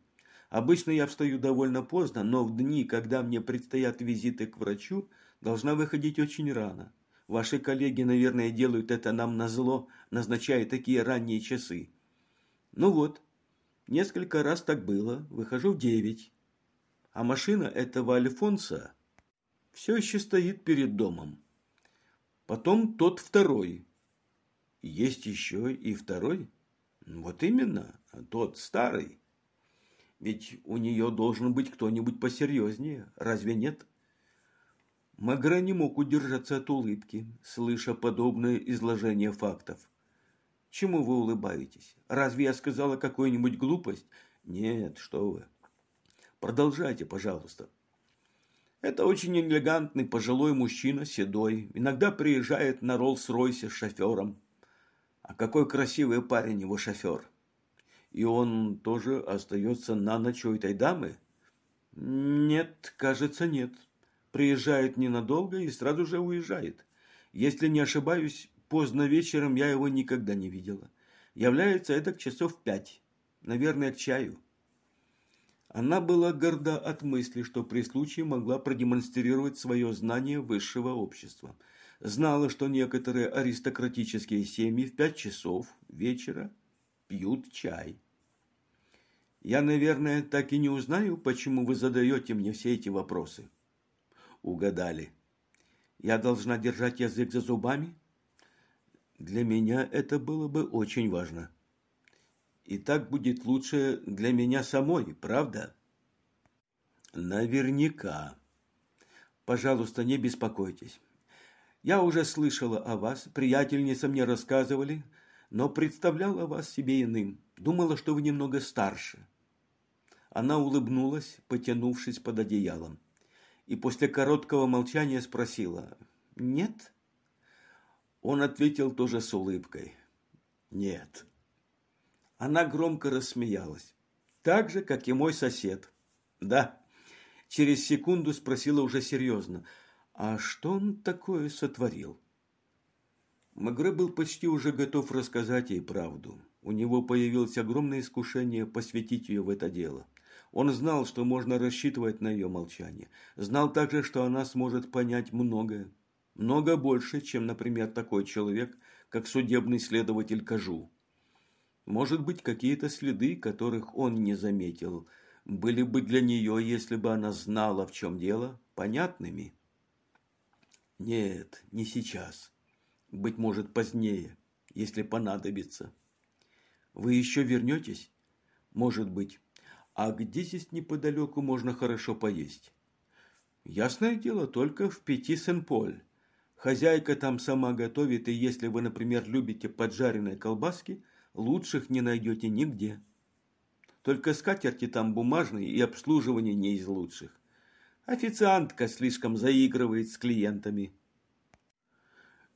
Обычно я встаю довольно поздно, но в дни, когда мне предстоят визиты к врачу, должна выходить очень рано. Ваши коллеги, наверное, делают это нам на зло, назначая такие ранние часы. Ну вот, несколько раз так было. Выхожу в девять. А машина этого Альфонса все еще стоит перед домом. Потом тот второй. Есть еще и второй? Вот именно, тот старый. Ведь у нее должен быть кто-нибудь посерьезнее, разве нет? Магра не мог удержаться от улыбки, слыша подобное изложение фактов. Чему вы улыбаетесь? Разве я сказала какую-нибудь глупость? Нет, что вы. Продолжайте, пожалуйста. Это очень элегантный пожилой мужчина, седой. Иногда приезжает на Роллс-Ройсе с шофером. А какой красивый парень его шофер. И он тоже остается на ночь у этой дамы? Нет, кажется, нет. Приезжает ненадолго и сразу же уезжает. Если не ошибаюсь, поздно вечером я его никогда не видела. Является это к часов пять. Наверное, к чаю. Она была горда от мысли, что при случае могла продемонстрировать свое знание высшего общества. Знала, что некоторые аристократические семьи в пять часов вечера пьют чай. Я, наверное, так и не узнаю, почему вы задаете мне все эти вопросы. Угадали. Я должна держать язык за зубами? Для меня это было бы очень важно. И так будет лучше для меня самой, правда? Наверняка. Пожалуйста, не беспокойтесь. Я уже слышала о вас, приятельницы мне рассказывали, но представляла вас себе иным. Думала, что вы немного старше. Она улыбнулась, потянувшись под одеялом. И после короткого молчания спросила «Нет?» Он ответил тоже с улыбкой «Нет». Она громко рассмеялась. Так же, как и мой сосед. Да. Через секунду спросила уже серьезно. А что он такое сотворил? Магре был почти уже готов рассказать ей правду. У него появилось огромное искушение посвятить ее в это дело. Он знал, что можно рассчитывать на ее молчание. Знал также, что она сможет понять многое. Много больше, чем, например, такой человек, как судебный следователь Кажу. Может быть, какие-то следы, которых он не заметил, были бы для нее, если бы она знала, в чем дело, понятными? Нет, не сейчас. быть может, позднее, если понадобится. Вы еще вернетесь? Может быть. А где здесь неподалеку можно хорошо поесть? Ясное дело, только в пяти Сен-Поль. Хозяйка там сама готовит, и если вы, например, любите поджаренные колбаски, лучших не найдете нигде. Только скатерти там бумажные и обслуживание не из лучших. Официантка слишком заигрывает с клиентами.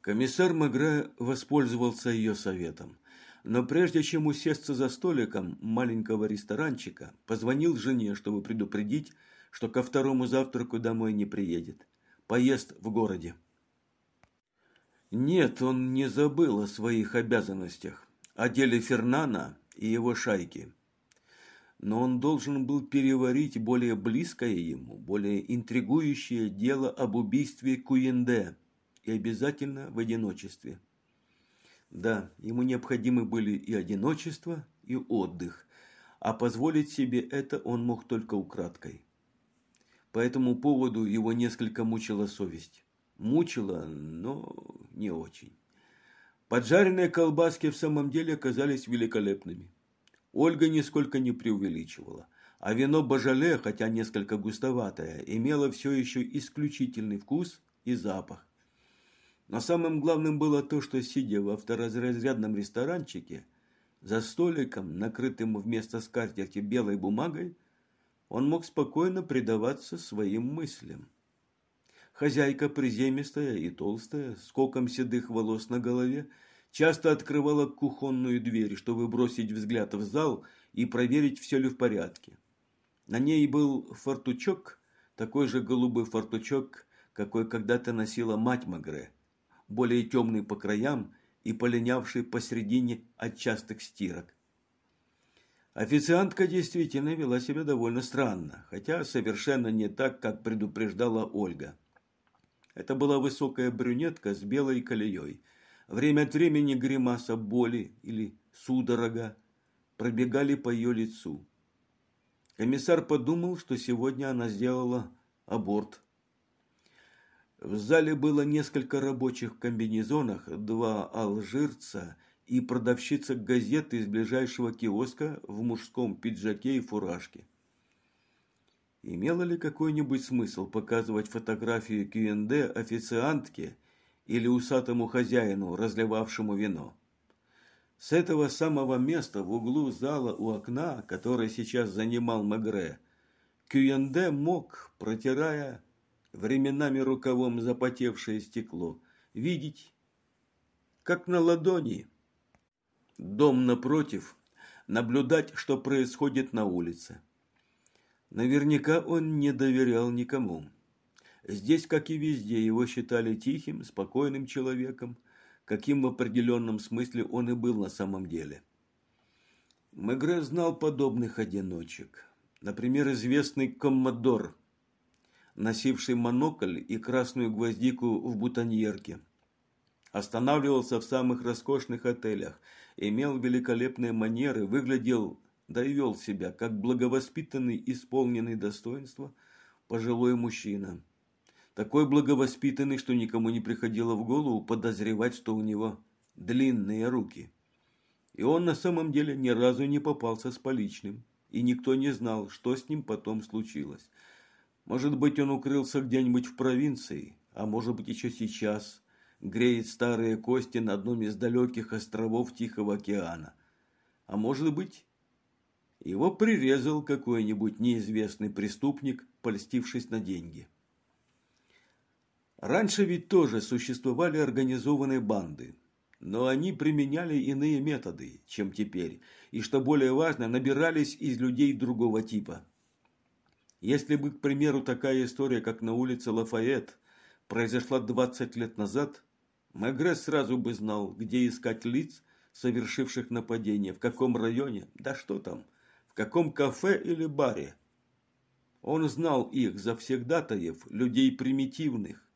Комиссар Магре воспользовался ее советом. Но прежде чем усесться за столиком маленького ресторанчика, позвонил жене, чтобы предупредить, что ко второму завтраку домой не приедет. Поест в городе. Нет, он не забыл о своих обязанностях, о деле Фернана и его шайки. Но он должен был переварить более близкое ему, более интригующее дело об убийстве Куенде и обязательно в одиночестве. Да, ему необходимы были и одиночество, и отдых, а позволить себе это он мог только украдкой. По этому поводу его несколько мучила совесть. Мучила, но не очень. Поджаренные колбаски в самом деле оказались великолепными. Ольга нисколько не преувеличивала. А вино Божале, хотя несколько густоватое, имело все еще исключительный вкус и запах. Но самым главным было то, что, сидя во второразрядном ресторанчике, за столиком, накрытым вместо скатерти белой бумагой, он мог спокойно предаваться своим мыслям. Хозяйка приземистая и толстая, с коком седых волос на голове, часто открывала кухонную дверь, чтобы бросить взгляд в зал и проверить, все ли в порядке. На ней был фартучок, такой же голубой фартучок, какой когда-то носила мать Магре, более темный по краям и полинявший посередине от частых стирок. Официантка действительно вела себя довольно странно, хотя совершенно не так, как предупреждала Ольга. Это была высокая брюнетка с белой колеей. Время от времени гримаса боли или судорога пробегали по ее лицу. Комиссар подумал, что сегодня она сделала аборт. В зале было несколько рабочих в комбинезонах, два алжирца – и продавщица газеты из ближайшего киоска в мужском пиджаке и фуражке. Имело ли какой-нибудь смысл показывать фотографию Q&D официантке или усатому хозяину, разливавшему вино? С этого самого места в углу зала у окна, который сейчас занимал Мегре, Q&D мог, протирая временами рукавом запотевшее стекло, видеть, как на ладони дом напротив, наблюдать, что происходит на улице. Наверняка он не доверял никому. Здесь, как и везде, его считали тихим, спокойным человеком, каким в определенном смысле он и был на самом деле. Мегре знал подобных одиночек. Например, известный коммодор, носивший монокль и красную гвоздику в бутоньерке. Останавливался в самых роскошных отелях – имел великолепные манеры, выглядел, да и вел себя, как благовоспитанный, исполненный достоинства пожилой мужчина. Такой благовоспитанный, что никому не приходило в голову подозревать, что у него длинные руки. И он на самом деле ни разу не попался с поличным, и никто не знал, что с ним потом случилось. Может быть, он укрылся где-нибудь в провинции, а может быть, еще сейчас – греет старые кости на одном из далеких островов Тихого океана. А может быть, его прирезал какой-нибудь неизвестный преступник, польстившись на деньги. Раньше ведь тоже существовали организованные банды, но они применяли иные методы, чем теперь, и, что более важно, набирались из людей другого типа. Если бы, к примеру, такая история, как на улице Лафайет, произошла 20 лет назад, Мегре сразу бы знал, где искать лиц, совершивших нападение, в каком районе, да что там, в каком кафе или баре. Он знал их завсегдатаев, людей примитивных,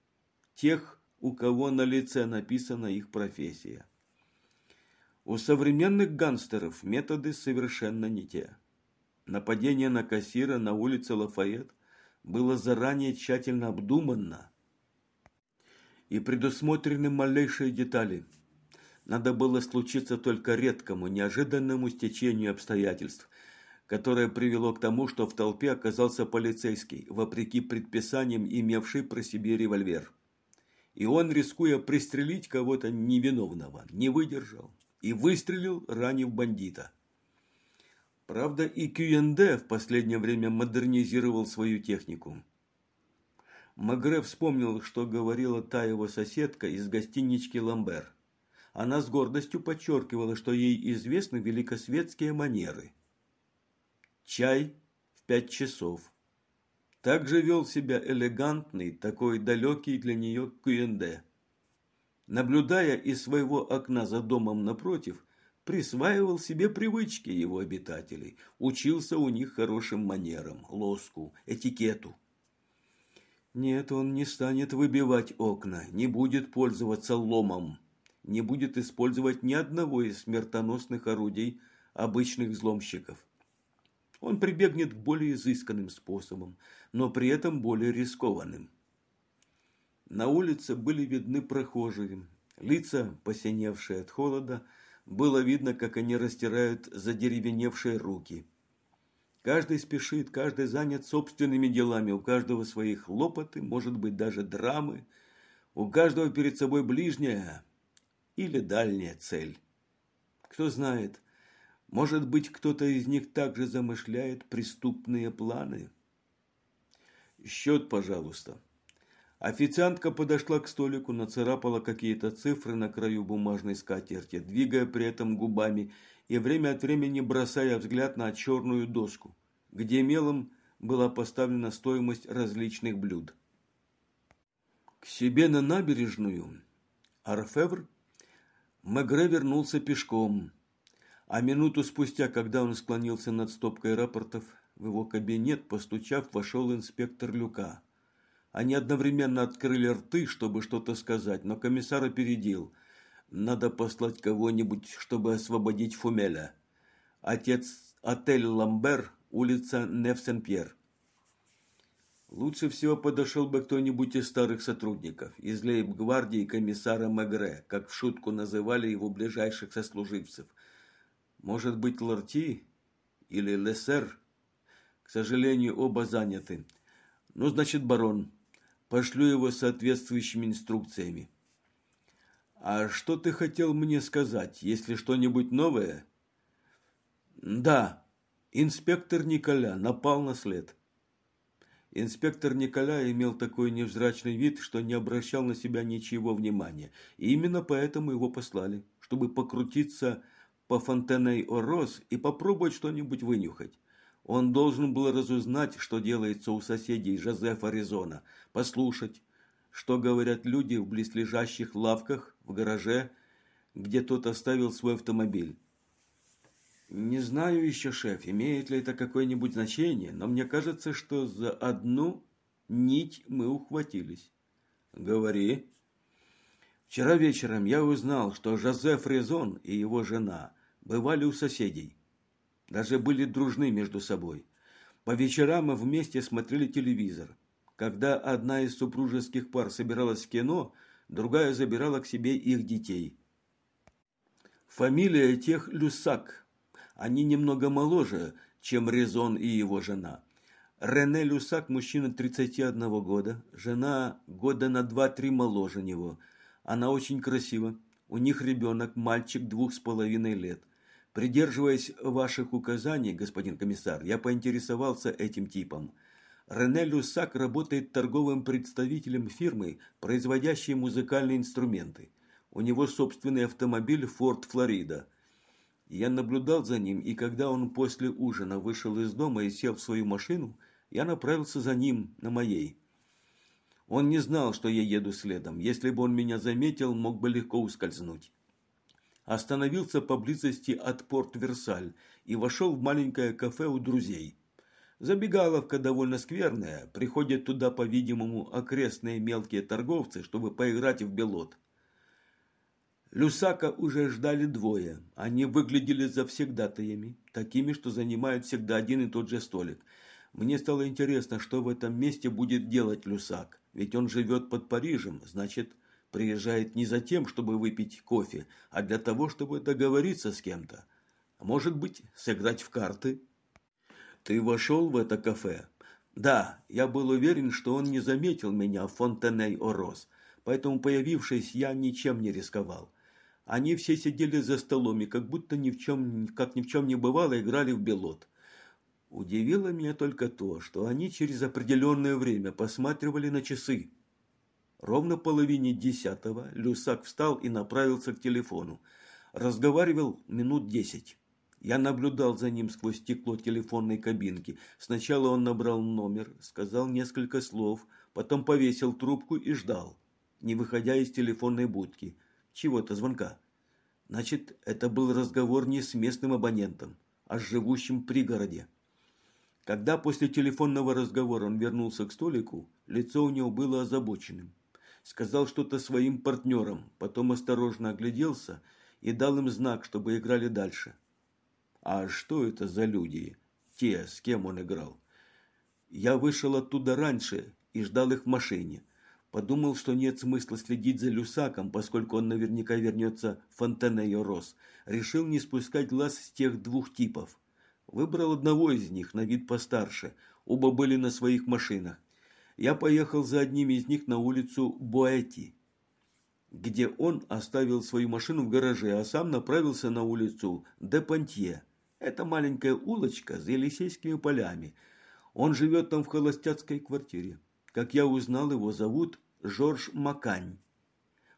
тех, у кого на лице написана их профессия. У современных гангстеров методы совершенно не те. Нападение на кассира на улице Лафайет было заранее тщательно обдуманно и предусмотрены малейшие детали. Надо было случиться только редкому, неожиданному стечению обстоятельств, которое привело к тому, что в толпе оказался полицейский, вопреки предписаниям, имевший при себе револьвер. И он, рискуя пристрелить кого-то невиновного, не выдержал и выстрелил, ранив бандита. Правда, и QND в последнее время модернизировал свою технику. Магре вспомнил, что говорила та его соседка из гостинички «Ламбер». Она с гордостью подчеркивала, что ей известны великосветские манеры. Чай в пять часов. Так же вел себя элегантный, такой далекий для нее Кюенде. Наблюдая из своего окна за домом напротив, присваивал себе привычки его обитателей, учился у них хорошим манерам, лоску, этикету. Нет, он не станет выбивать окна, не будет пользоваться ломом, не будет использовать ни одного из смертоносных орудий обычных взломщиков. Он прибегнет к более изысканным способам, но при этом более рискованным. На улице были видны прохожие, лица, посиневшие от холода, было видно, как они растирают задеревеневшие руки – Каждый спешит, каждый занят собственными делами, у каждого свои хлопоты, может быть, даже драмы. У каждого перед собой ближняя или дальняя цель. Кто знает, может быть, кто-то из них также замышляет преступные планы. Счет, пожалуйста. Официантка подошла к столику, нацарапала какие-то цифры на краю бумажной скатерти, двигая при этом губами и время от времени бросая взгляд на черную доску, где мелом была поставлена стоимость различных блюд. К себе на набережную Арфевр Мегре вернулся пешком, а минуту спустя, когда он склонился над стопкой рапортов, в его кабинет, постучав, вошел инспектор Люка. Они одновременно открыли рты, чтобы что-то сказать, но комиссар опередил – надо послать кого-нибудь, чтобы освободить Фумеля. Отец отель Ламбер, улица Невсен-Пьер. Лучше всего подошел бы кто-нибудь из старых сотрудников, из лейб-гвардии комиссара Мегре, как в шутку называли его ближайших сослуживцев. Может быть, Лорти или Лессер? К сожалению, оба заняты. Ну, значит, барон. Пошлю его соответствующими инструкциями. «А что ты хотел мне сказать, если что-нибудь новое?» «Да, инспектор Николя напал на след». Инспектор Николя имел такой невзрачный вид, что не обращал на себя ничего внимания. И именно поэтому его послали, чтобы покрутиться по Фонтеней-Ороз и попробовать что-нибудь вынюхать. Он должен был разузнать, что делается у соседей Жозефа Аризона, послушать, что говорят люди в близлежащих лавках, в гараже, где тот оставил свой автомобиль. Не знаю еще, шеф, имеет ли это какое-нибудь значение, но мне кажется, что за одну нить мы ухватились. Говори. Вчера вечером я узнал, что Жозеф Резон и его жена бывали у соседей. Даже были дружны между собой. По вечерам мы вместе смотрели телевизор. Когда одна из супружеских пар собиралась в кино, другая забирала к себе их детей. Фамилия тех Люсак. Они немного моложе, чем Резон и его жена. Рене Люсак – мужчина 31 года, жена года на 2-3 моложе него. Она очень красива. У них ребенок, мальчик двух с половиной лет. Придерживаясь ваших указаний, господин комиссар, я поинтересовался этим типом – Рене Люсак работает торговым представителем фирмы, производящей музыкальные инструменты. У него собственный автомобиль Ford Флорида. Я наблюдал за ним, и когда он после ужина вышел из дома и сел в свою машину, я направился за ним на моей. Он не знал, что я еду следом. Если бы он меня заметил, мог бы легко ускользнуть. Остановился поблизости от порт Версаль и вошел в маленькое кафе у друзей – Забегаловка довольно скверная, приходят туда, по-видимому, окрестные мелкие торговцы, чтобы поиграть в белот. Люсака уже ждали двое. Они выглядели завсегдатаями, такими, что занимают всегда один и тот же столик. Мне стало интересно, что в этом месте будет делать Люсак, ведь он живет под Парижем, значит, приезжает не за тем, чтобы выпить кофе, а для того, чтобы договориться с кем-то. Может быть, сыграть в карты? Ты вошел в это кафе? Да, я был уверен, что он не заметил меня в Фонтеней-Орос, поэтому, появившись, я ничем не рисковал. Они все сидели за столом и как будто ни в чем, как ни в чем не бывало, играли в белот. Удивило меня только то, что они через определенное время посматривали на часы. Ровно половине десятого Люсак встал и направился к телефону. Разговаривал минут десять. Я наблюдал за ним сквозь стекло телефонной кабинки. Сначала он набрал номер, сказал несколько слов, потом повесил трубку и ждал, не выходя из телефонной будки. Чего-то звонка. Значит, это был разговор не с местным абонентом, а с живущим в пригороде. Когда после телефонного разговора он вернулся к столику, лицо у него было озабоченным сказал что-то своим партнерам, потом осторожно огляделся и дал им знак, чтобы играли дальше. А что это за люди, те, с кем он играл? Я вышел оттуда раньше и ждал их в машине. Подумал, что нет смысла следить за Люсаком, поскольку он наверняка вернется в Фонтенео-Рос. Решил не спускать глаз с тех двух типов. Выбрал одного из них, на вид постарше. Оба были на своих машинах я поехал за одним из них на улицу Буэти, где он оставил свою машину в гараже, а сам направился на улицу Де Пантье. Это маленькая улочка с Елисейскими полями. Он живет там в холостяцкой квартире. Как я узнал, его зовут Жорж Макань.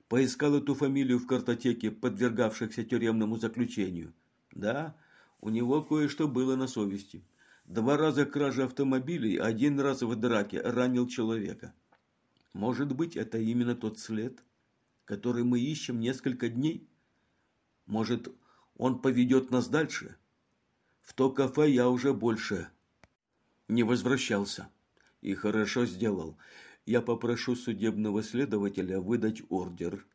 Поискал эту фамилию в картотеке подвергавшихся тюремному заключению. Да, у него кое-что было на совести. Два раза кража автомобилей, один раз в драке ранил человека. Может быть, это именно тот след, который мы ищем несколько дней? Может, он поведет нас дальше? В то кафе я уже больше не возвращался. И хорошо сделал. Я попрошу судебного следователя выдать ордер,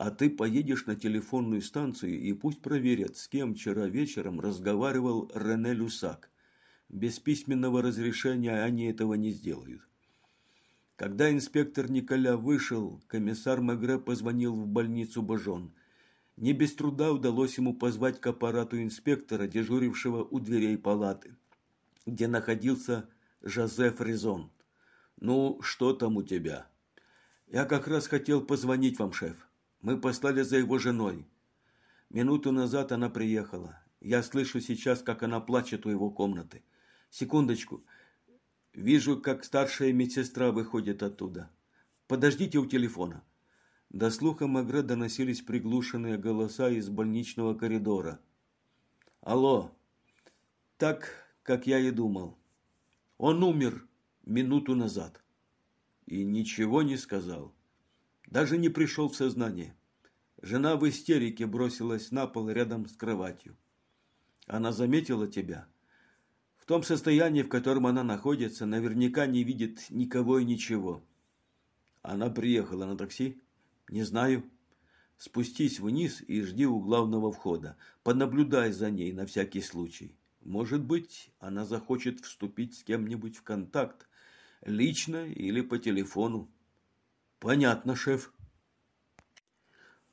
а ты поедешь на телефонную станцию и пусть проверят, с кем вчера вечером разговаривал Рене Люсак. Без письменного разрешения они этого не сделают. Когда инспектор Николя вышел, комиссар Мегре позвонил в больницу Бажон. Не без труда удалось ему позвать к аппарату инспектора, дежурившего у дверей палаты, где находился Жозеф Резон. «Ну, что там у тебя?» «Я как раз хотел позвонить вам, шеф. Мы послали за его женой. Минуту назад она приехала. Я слышу сейчас, как она плачет у его комнаты. Секундочку. Вижу, как старшая медсестра выходит оттуда. Подождите у телефона. До слуха Магре доносились приглушенные голоса из больничного коридора. Алло. Так, как я и думал. Он умер минуту назад. И ничего не сказал. Даже не пришел в сознание. Жена в истерике бросилась на пол рядом с кроватью. Она заметила тебя – том состоянии, в котором она находится, наверняка не видит никого и ничего. Она приехала на такси? Не знаю. Спустись вниз и жди у главного входа. Понаблюдай за ней на всякий случай. Может быть, она захочет вступить с кем-нибудь в контакт, лично или по телефону. Понятно, шеф.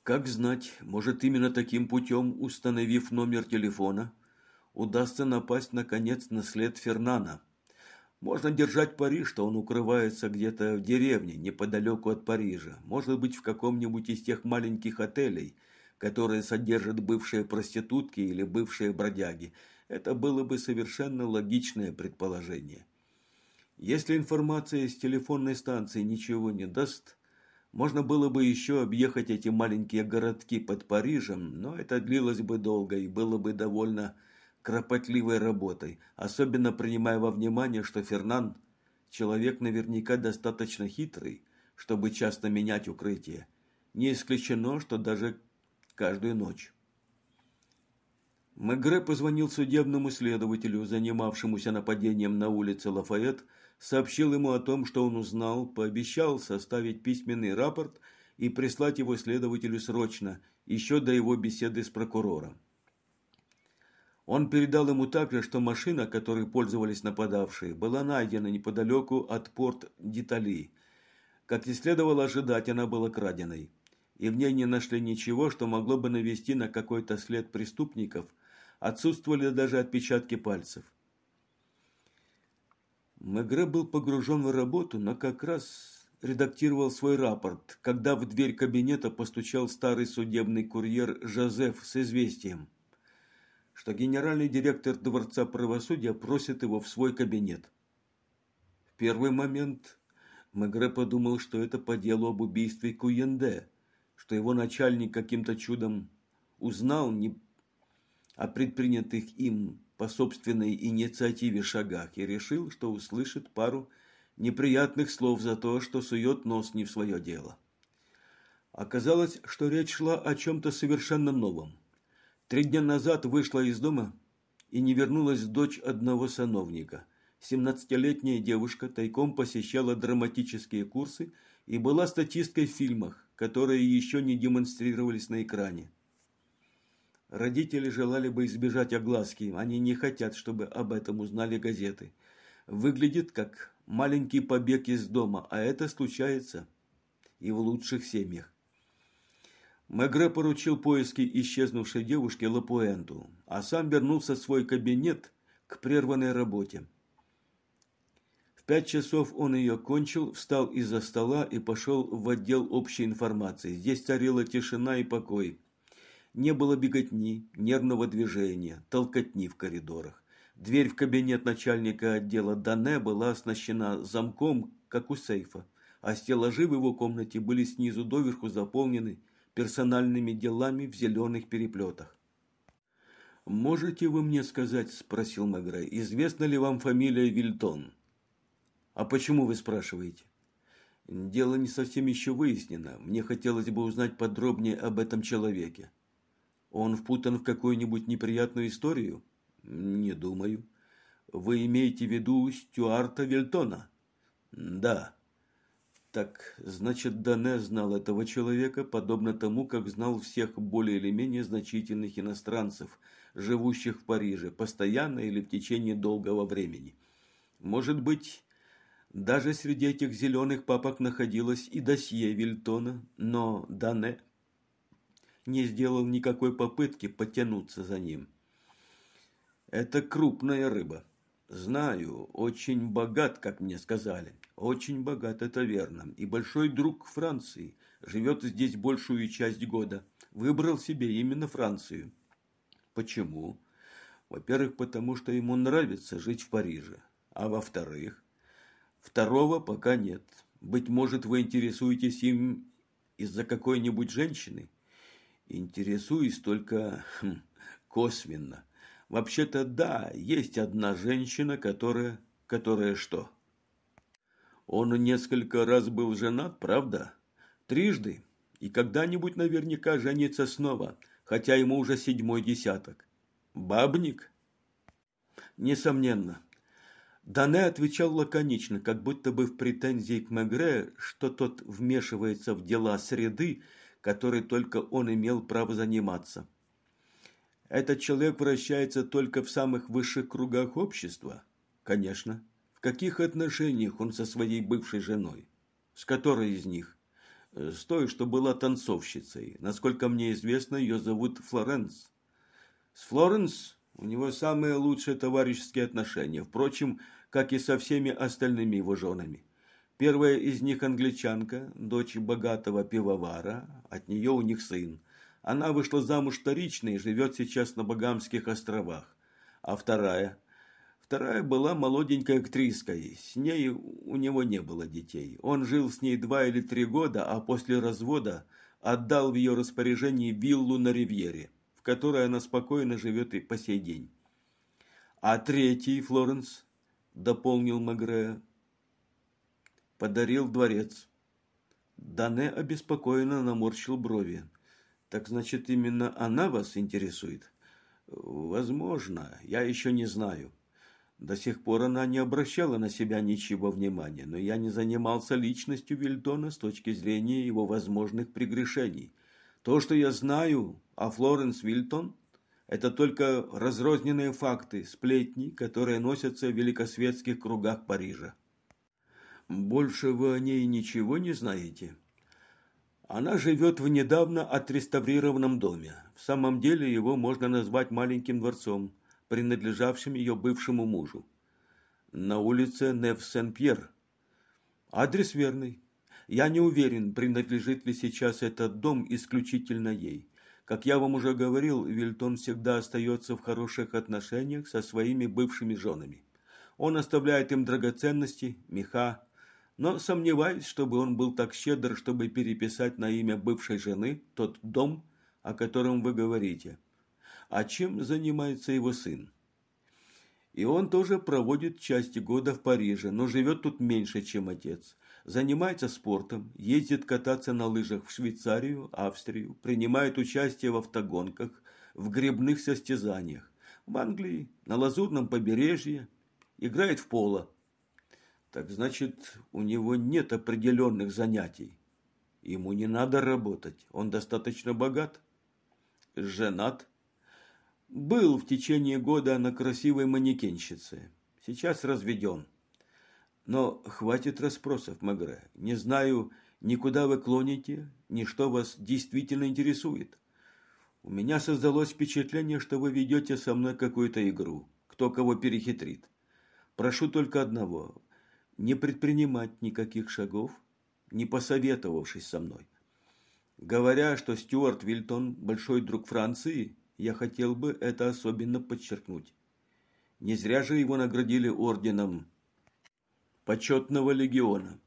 Как знать, может, именно таким путем, установив номер телефона, удастся напасть, наконец, на след Фернана. Можно держать пари, что он укрывается где-то в деревне, неподалеку от Парижа. Может быть, в каком-нибудь из тех маленьких отелей, которые содержат бывшие проститутки или бывшие бродяги. Это было бы совершенно логичное предположение. Если информация с телефонной станции ничего не даст, можно было бы еще объехать эти маленькие городки под Парижем, но это длилось бы долго и было бы довольно кропотливой работой, особенно принимая во внимание, что Фернан – человек наверняка достаточно хитрый, чтобы часто менять укрытие. Не исключено, что даже каждую ночь. Мегре позвонил судебному следователю, занимавшемуся нападением на улице Лафайет, сообщил ему о том, что он узнал, пообещал составить письменный рапорт и прислать его следователю срочно, еще до его беседы с прокурором. Он передал ему также, что машина, которой пользовались нападавшие, была найдена неподалеку от порт Детали. Как и следовало ожидать, она была краденой. и в ней не нашли ничего, что могло бы навести на какой-то след преступников, отсутствовали даже отпечатки пальцев. Мегре был погружен в работу, но как раз редактировал свой рапорт, когда в дверь кабинета постучал старый судебный курьер Жозеф с известием, что генеральный директор Дворца правосудия просит его в свой кабинет. В первый момент Мегре подумал, что это по делу об убийстве Куенде, что его начальник каким-то чудом узнал не о предпринятых им по собственной инициативе шагах и решил, что услышит пару неприятных слов за то, что сует нос не в свое дело. Оказалось, что речь шла о чем-то совершенно новом. Три дня назад вышла из дома и не вернулась дочь одного сановника. Семнадцатилетняя девушка тайком посещала драматические курсы и была статисткой в фильмах, которые еще не демонстрировались на экране. Родители желали бы избежать огласки, они не хотят, чтобы об этом узнали газеты. Выглядит как маленький побег из дома, а это случается и в лучших семьях. Мегре поручил поиски исчезнувшей девушки Лапуэнту, а сам вернулся в свой кабинет к прерванной работе. В пять часов он ее кончил, встал из-за стола и пошел в отдел общей информации. Здесь царила тишина и покой. Не было беготни, нервного движения, толкотни в коридорах. Дверь в кабинет начальника отдела Дане была оснащена замком, как у сейфа, а стеллажи в его комнате были снизу доверху заполнены персональными делами в зеленых переплетах. «Можете вы мне сказать, — спросил Мегре, — известна ли вам фамилия Вильтон?» «А почему вы спрашиваете?» «Дело не совсем еще выяснено. Мне хотелось бы узнать подробнее об этом человеке. Он впутан в какую-нибудь неприятную историю? Не думаю. Вы имеете в виду Стюарта Вельтона? Да. Так, значит, Дане знал этого человека, подобно тому, как знал всех более или менее значительных иностранцев, живущих в Париже, постоянно или в течение долгого времени. Может быть, даже среди этих зеленых папок находилось и досье Вильтона, но Дане не сделал никакой попытки потянуться за ним. Это крупная рыба. Знаю, очень богат, как мне сказали. Очень богат, это верно. И большой друг Франции. Живет здесь большую часть года. Выбрал себе именно Францию. Почему? Во-первых, потому что ему нравится жить в Париже. А во-вторых, второго пока нет. Быть может, вы интересуетесь им из-за какой-нибудь женщины? Интересуюсь только хм, косвенно. Вообще-то да, есть одна женщина, которая... Которая что? Он несколько раз был женат, правда? Трижды. И когда-нибудь наверняка женится снова, хотя ему уже седьмой десяток. Бабник? Несомненно. Дане отвечал лаконично, как будто бы в претензии к Мегре, что тот вмешивается в дела среды, которой только он имел право заниматься. Этот человек вращается только в самых высших кругах общества? Конечно. В каких отношениях он со своей бывшей женой? С которой из них? С той, что была танцовщицей. Насколько мне известно, ее зовут Флоренс. С Флоренс у него самые лучшие товарищеские отношения. Впрочем, как и со всеми остальными его женами. Первая из них англичанка, дочь богатого пивовара, от нее у них сын. Она вышла замуж вторично и живет сейчас на Багамских островах. А вторая? Вторая была молоденькой актриской. С ней у него не было детей. Он жил с ней два или три года, а после развода отдал в ее распоряжение виллу на Ривьере, в которой она спокойно живет и по сей день. А третий, Флоренс, дополнил Магре, подарил дворец. Дане обеспокоенно наморщил брови. Так значит, именно она вас интересует? Возможно, я еще не знаю. До сих пор она не обращала на себя ничего внимания, но я не занимался личностью Вильдона с точки зрения его возможных прегрешений. То, что я знаю о Флоренс Вильтон, это только разрозненные факты, сплетни, которые носятся в великосветских кругах Парижа. Больше вы о ней ничего не знаете? Она живет в недавно отреставрированном доме. В самом деле его можно назвать маленьким дворцом, принадлежавшим ее бывшему мужу. На улице Нев-Сен-Пьер. Адрес верный. Я не уверен, принадлежит ли сейчас этот дом исключительно ей. Как я вам уже говорил, Вильтон всегда остается в хороших отношениях со своими бывшими женами. Он оставляет им драгоценности, меха, но сомневаюсь, чтобы он был так щедр, чтобы переписать на имя бывшей жены тот дом, о котором вы говорите. А чем занимается его сын? И он тоже проводит части года в Париже, но живет тут меньше, чем отец. Занимается спортом, ездит кататься на лыжах в Швейцарию, Австрию, принимает участие в автогонках, в гребных состязаниях. В Англии, на Лазурном побережье, играет в поло. Так значит, у него нет определенных занятий. Ему не надо работать, он достаточно богат. Женат. Был в течение года на красивой манекенщице. Сейчас разведен. Но хватит расспросов, Магре. Не знаю, никуда вы клоните, ни что вас действительно интересует. У меня создалось впечатление, что вы ведете со мной какую-то игру. Кто кого перехитрит. Прошу только одного не предпринимать никаких шагов, не посоветовавшись со мной. Говоря, что Стюарт Вильтон – большой друг Франции, я хотел бы это особенно подчеркнуть. Не зря же его наградили орденом почетного легиона.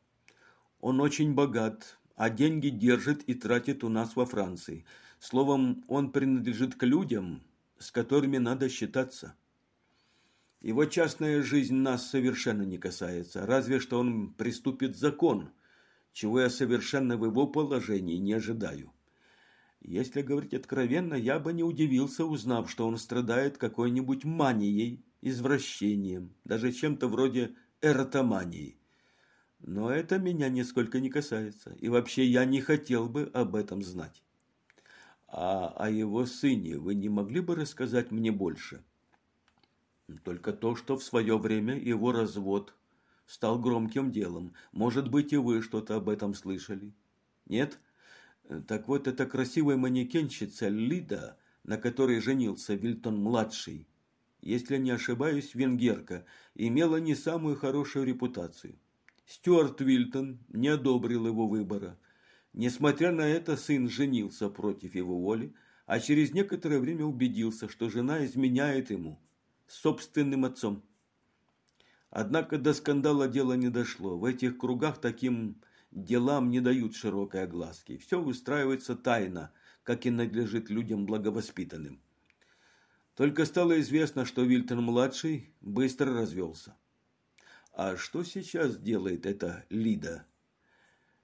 Он очень богат, а деньги держит и тратит у нас во Франции. Словом, он принадлежит к людям, с которыми надо считаться. Его частная жизнь нас совершенно не касается, разве что он приступит закон, чего я совершенно в его положении не ожидаю. Если говорить откровенно, я бы не удивился, узнав, что он страдает какой-нибудь манией, извращением, даже чем-то вроде эротоманией. Но это меня нисколько не касается, и вообще я не хотел бы об этом знать. А о его сыне вы не могли бы рассказать мне больше?» Только то, что в свое время его развод стал громким делом. Может быть, и вы что-то об этом слышали? Нет? Так вот, эта красивая манекенщица Лида, на которой женился Вильтон-младший, если не ошибаюсь, венгерка, имела не самую хорошую репутацию. Стюарт Вильтон не одобрил его выбора. Несмотря на это, сын женился против его воли, а через некоторое время убедился, что жена изменяет ему – собственным отцом. Однако до скандала дело не дошло. В этих кругах таким делам не дают широкой огласки. Все устраивается тайно, как и надлежит людям благовоспитанным. Только стало известно, что Вильтон-младший быстро развелся. А что сейчас делает эта Лида?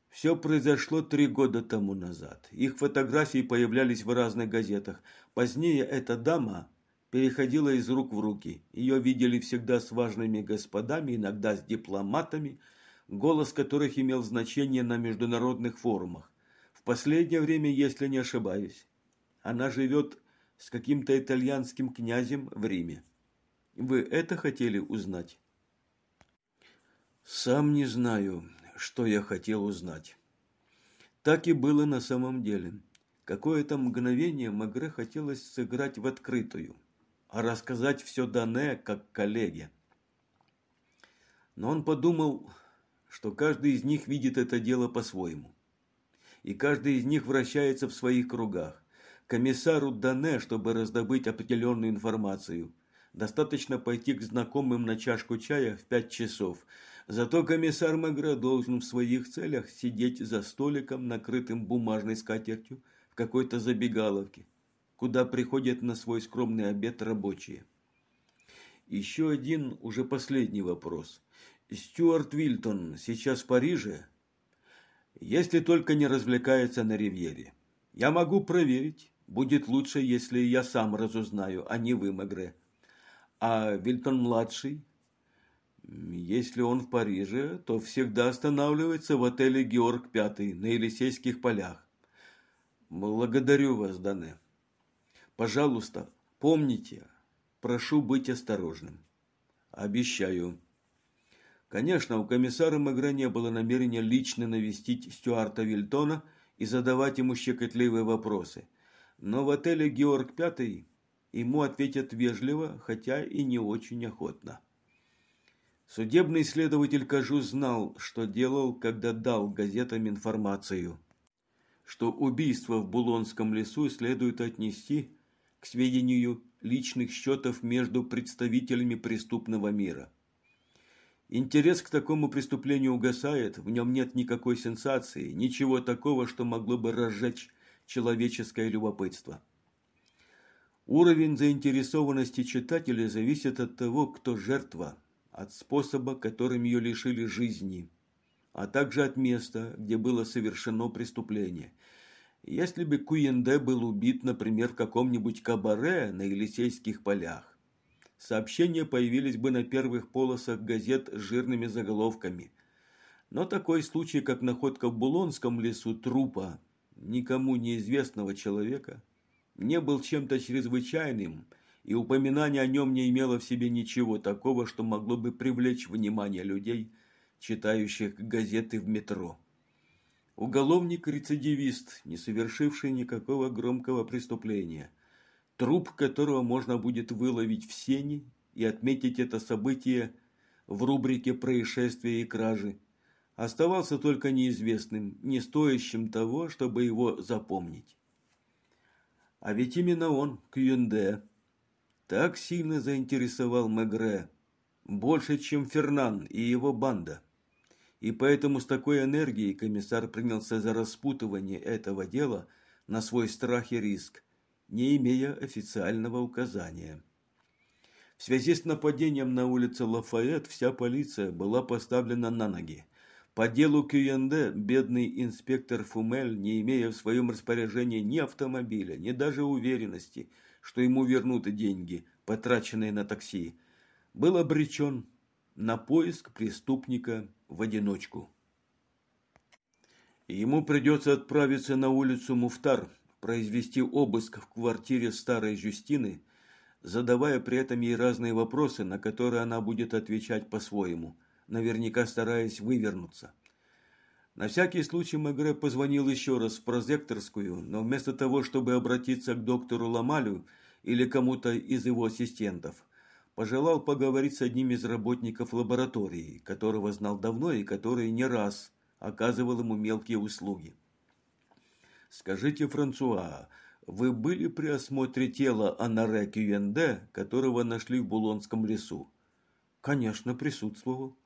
Все произошло три года тому назад. Их фотографии появлялись в разных газетах. Позднее эта дама переходила из рук в руки. Ее видели всегда с важными господами, иногда с дипломатами, голос которых имел значение на международных форумах. В последнее время, если не ошибаюсь, она живет с каким-то итальянским князем в Риме. Вы это хотели узнать? Сам не знаю, что я хотел узнать. Так и было на самом деле. Какое-то мгновение Магре хотелось сыграть в открытую – рассказать все Дане как коллеге. Но он подумал, что каждый из них видит это дело по-своему. И каждый из них вращается в своих кругах. Комиссару Дане, чтобы раздобыть определенную информацию, достаточно пойти к знакомым на чашку чая в пять часов. Зато комиссар Магра должен в своих целях сидеть за столиком, накрытым бумажной скатертью, в какой-то забегаловке куда приходят на свой скромный обед рабочие. Еще один, уже последний вопрос. Стюарт Вильтон сейчас в Париже? Если только не развлекается на ривьере. Я могу проверить. Будет лучше, если я сам разузнаю, а не вы, Мегре. А Вильтон-младший? Если он в Париже, то всегда останавливается в отеле «Георг Пятый» на Елисейских полях. Благодарю вас, Дане. Пожалуйста, помните, прошу быть осторожным. Обещаю. Конечно, у комиссара Магра не было намерения лично навестить Стюарта Вильтона и задавать ему щекотливые вопросы. Но в отеле «Георг Пятый» ему ответят вежливо, хотя и не очень охотно. Судебный следователь Кажу знал, что делал, когда дал газетам информацию, что убийство в Булонском лесу следует отнести к сведению личных счетов между представителями преступного мира. Интерес к такому преступлению угасает, в нем нет никакой сенсации, ничего такого, что могло бы разжечь человеческое любопытство. Уровень заинтересованности читателя зависит от того, кто жертва, от способа, которым ее лишили жизни, а также от места, где было совершено преступление. Если бы Куенде был убит, например, в каком-нибудь кабаре на Елисейских полях, сообщения появились бы на первых полосах газет с жирными заголовками. Но такой случай, как находка в Булонском лесу трупа никому неизвестного человека, не был чем-то чрезвычайным, и упоминание о нем не имело в себе ничего такого, что могло бы привлечь внимание людей, читающих газеты в метро. Уголовник-рецидивист, не совершивший никакого громкого преступления – труп которого можно будет выловить в сене и отметить это событие в рубрике «Происшествия и кражи», оставался только неизвестным, не стоящим того, чтобы его запомнить. А ведь именно он, Кюенде, так сильно заинтересовал Мегре, больше, чем Фернан и его банда. И поэтому с такой энергией комиссар принялся за распутывание этого дела на свой страх и риск, не имея официального указания. В связи с нападением на улице Лафайет вся полиция была поставлена на ноги. По делу Кюенде бедный инспектор Фумель, не имея в своем распоряжении ни автомобиля, ни даже уверенности, что ему вернут деньги, потраченные на такси, был обречен на поиск преступника в одиночку. Ему придется отправиться на улицу Муфтар, произвести обыск в квартире старой Жюстины, задавая при этом ей разные вопросы, на которые она будет отвечать по-своему, наверняка стараясь вывернуться. На всякий случай Мегре позвонил еще раз в прозекторскую, но вместо того, чтобы обратиться к доктору Ламалю или кому-то из его ассистентов, пожелал поговорить с одним из работников лаборатории, которого знал давно и который не раз оказывал ему мелкие услуги. Скажите, Франсуа, вы были при осмотре тела Анаре Кюенде, которого нашли в Булонском лесу? Конечно, присутствовал.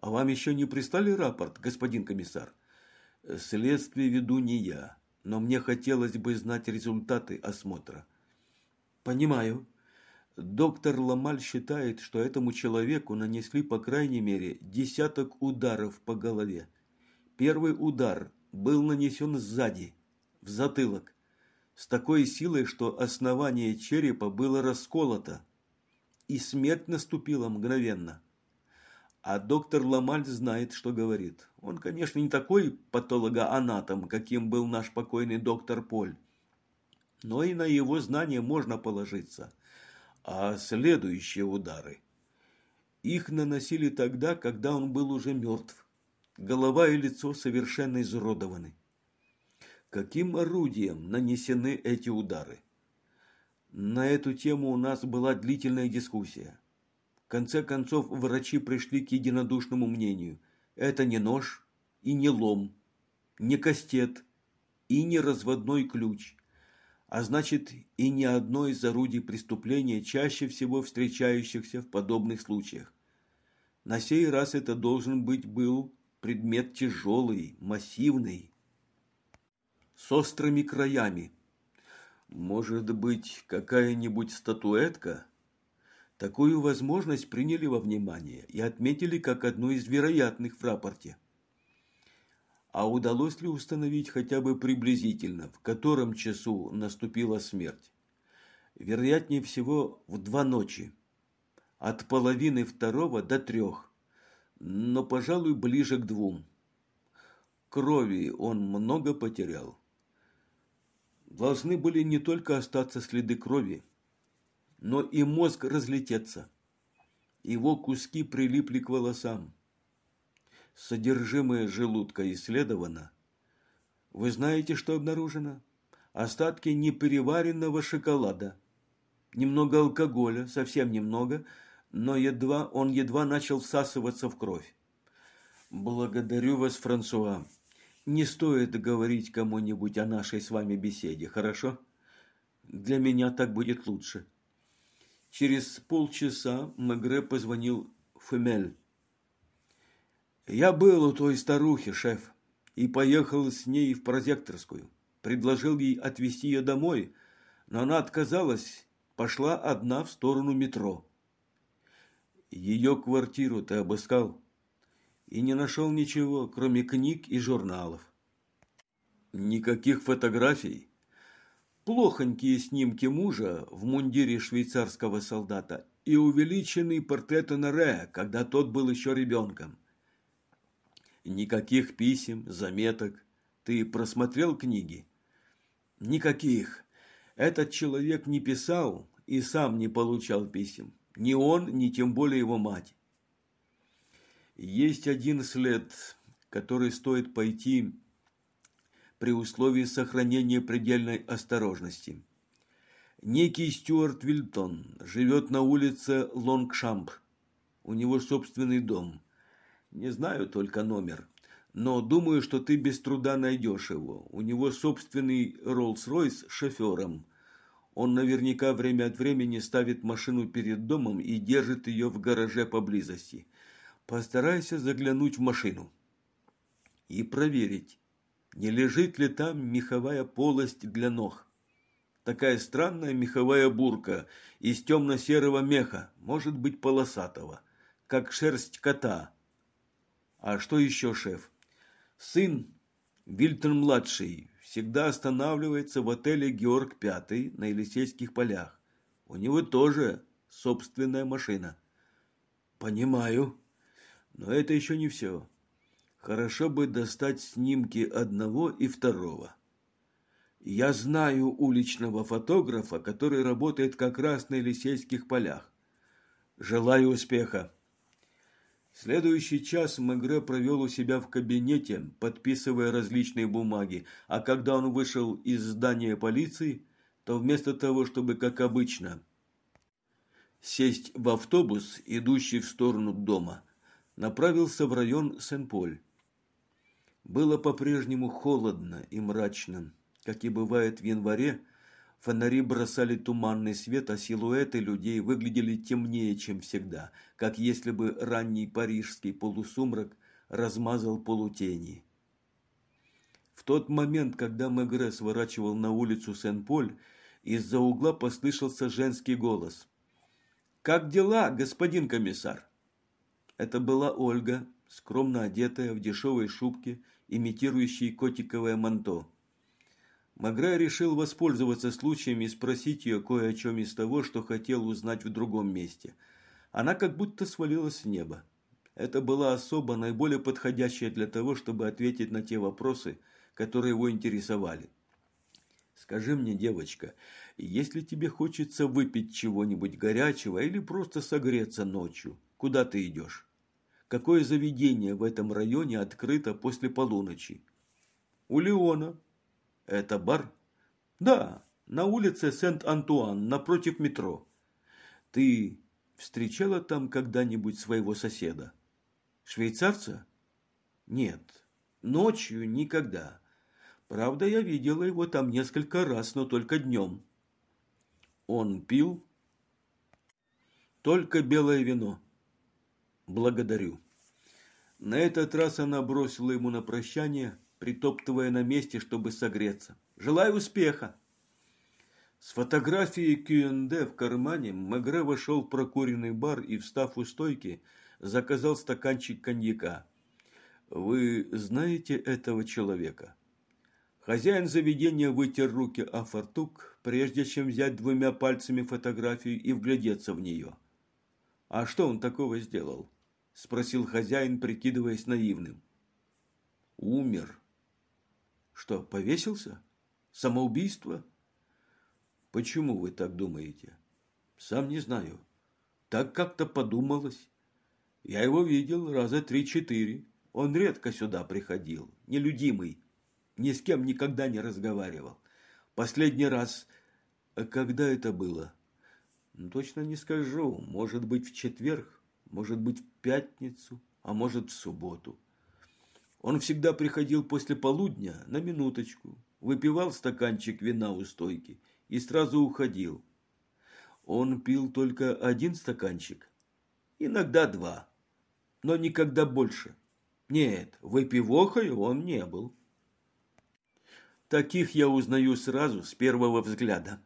А вам еще не прислали рапорт, господин комиссар? Следствие веду не я, но мне хотелось бы знать результаты осмотра. Понимаю. Доктор Ламаль считает, что этому человеку нанесли по крайней мере десяток ударов по голове. Первый удар был нанесен сзади, в затылок, с такой силой, что основание черепа было расколото, и смерть наступила мгновенно. А доктор Ламаль знает, что говорит. Он, конечно, не такой патологоанатом, каким был наш покойный доктор Поль, но и на его знания можно положиться. А следующие удары. Их наносили тогда, когда он был уже мертв. Голова и лицо совершенно изуродованы каким орудием нанесены эти удары. На эту тему у нас была длительная дискуссия. В конце концов, врачи пришли к единодушному мнению. Это не нож и не лом, не кастет и не разводной ключ, а значит и не одно из орудий преступления, чаще всего встречающихся в подобных случаях. На сей раз это должен быть был предмет тяжелый, массивный, с острыми краями. Может быть, какая-нибудь статуэтка? Такую возможность приняли во внимание и отметили как одну из вероятных в рапорте. А удалось ли установить хотя бы приблизительно, в котором часу наступила смерть? Вероятнее всего, в два ночи. От половины второго до трех. Но, пожалуй, ближе к двум. Крови он много потерял должны были не только остаться следы крови, но и мозг разлететься. Его куски прилипли к волосам. Содержимое желудка исследовано. Вы знаете, что обнаружено? Остатки непереваренного шоколада. Немного алкоголя, совсем немного, но едва он едва начал всасываться в кровь. Благодарю вас, Франсуа. Не стоит говорить кому-нибудь о нашей с вами беседе, хорошо? Для меня так будет лучше. Через полчаса Мегре позвонил Фемель. Я был у той старухи, шеф, и поехал с ней в прозекторскую. Предложил ей отвезти ее домой, но она отказалась, пошла одна в сторону метро. Ее квартиру ты обыскал и не нашел ничего, кроме книг и журналов. Никаких фотографий. Плохонькие снимки мужа в мундире швейцарского солдата и увеличенный портрет Оноре, когда тот был еще ребенком. Никаких писем, заметок. Ты просмотрел книги? Никаких. Этот человек не писал и сам не получал писем. Ни он, ни тем более его мать. Есть один след, который стоит пойти при условии сохранения предельной осторожности. Некий Стюарт Вильтон живет на улице Лонгшамп. У него собственный дом. Не знаю только номер. Но думаю, что ты без труда найдешь его. У него собственный Роллс-Ройс с шофером. Он наверняка время от времени ставит машину перед домом и держит ее в гараже поблизости. Постарайся заглянуть в машину и проверить, не лежит ли там меховая полость для ног. Такая странная меховая бурка из темно-серого меха, может быть полосатого, как шерсть кота – а что еще, шеф? Сын Вильтон-младший всегда останавливается в отеле «Георг Пятый» на Елисейских полях. У него тоже собственная машина. Понимаю. Но это еще не все. Хорошо бы достать снимки одного и второго. Я знаю уличного фотографа, который работает как раз на Елисейских полях. Желаю успеха. Следующий час Мегре провел у себя в кабинете, подписывая различные бумаги, а когда он вышел из здания полиции, то вместо того, чтобы, как обычно, сесть в автобус, идущий в сторону дома, направился в район Сен-Поль. Было по-прежнему холодно и мрачно, как и бывает в январе, Фонари бросали туманный свет, а силуэты людей выглядели темнее, чем всегда, как если бы ранний парижский полусумрак размазал полутени. В тот момент, когда Мегре сворачивал на улицу Сен-Поль, из-за угла послышался женский голос. «Как дела, господин комиссар?» Это была Ольга, скромно одетая в дешевой шубке, имитирующей котиковое манто. Маграй решил воспользоваться случаем и спросить ее кое о чем из того, что хотел узнать в другом месте. Она как будто свалилась с неба. Это была особа, наиболее подходящая для того, чтобы ответить на те вопросы, которые его интересовали. «Скажи мне, девочка, если тебе хочется выпить чего-нибудь горячего или просто согреться ночью, куда ты идешь? Какое заведение в этом районе открыто после полуночи?» «У Леона», это бар? Да, на улице Сент-Антуан, напротив метро. Ты встречала там когда-нибудь своего соседа? Швейцарца? Нет, ночью никогда. Правда, я видела его там несколько раз, но только днем. Он пил? Только белое вино. Благодарю. На этот раз она бросила ему на прощание – притоптывая на месте, чтобы согреться. «Желаю успеха!» С фотографией Q&D в кармане Мегре вошел в прокуренный бар и, встав у стойки, заказал стаканчик коньяка. «Вы знаете этого человека?» Хозяин заведения вытер руки о фартук, прежде чем взять двумя пальцами фотографию и вглядеться в нее. «А что он такого сделал?» – спросил хозяин, прикидываясь наивным. «Умер», что, повесился? Самоубийство? Почему вы так думаете? Сам не знаю. Так как-то подумалось. Я его видел раза три-четыре. Он редко сюда приходил, нелюдимый. Ни с кем никогда не разговаривал. Последний раз... Э, когда это было? Ну, точно не скажу. Может быть, в четверг, может быть, в пятницу, а может, в субботу. Он всегда приходил после полудня на минуточку, выпивал стаканчик вина у стойки и сразу уходил. Он пил только один стаканчик, иногда два, но никогда больше. Нет, выпивохой он не был. Таких я узнаю сразу, с первого взгляда.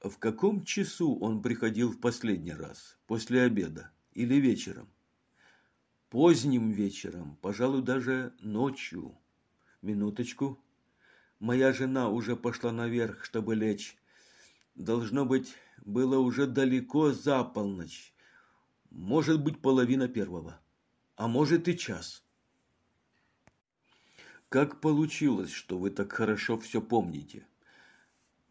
В каком часу он приходил в последний раз? После обеда или вечером? Поздним вечером, пожалуй, даже ночью. Минуточку. Моя жена уже пошла наверх, чтобы лечь. Должно быть, было уже далеко за полночь. Может быть, половина первого. А может и час. Как получилось, что вы так хорошо все помните?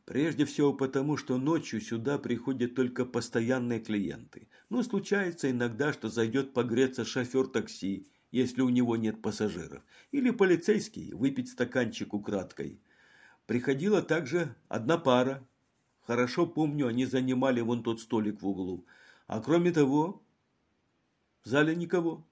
Прежде всего потому, что ночью сюда приходят только постоянные клиенты. Но случается иногда, что зайдет погреться шофер такси, если у него нет пассажиров. Или полицейский выпить стаканчик украдкой. Приходила также одна пара. Хорошо помню, они занимали вон тот столик в углу. А кроме того, в зале никого.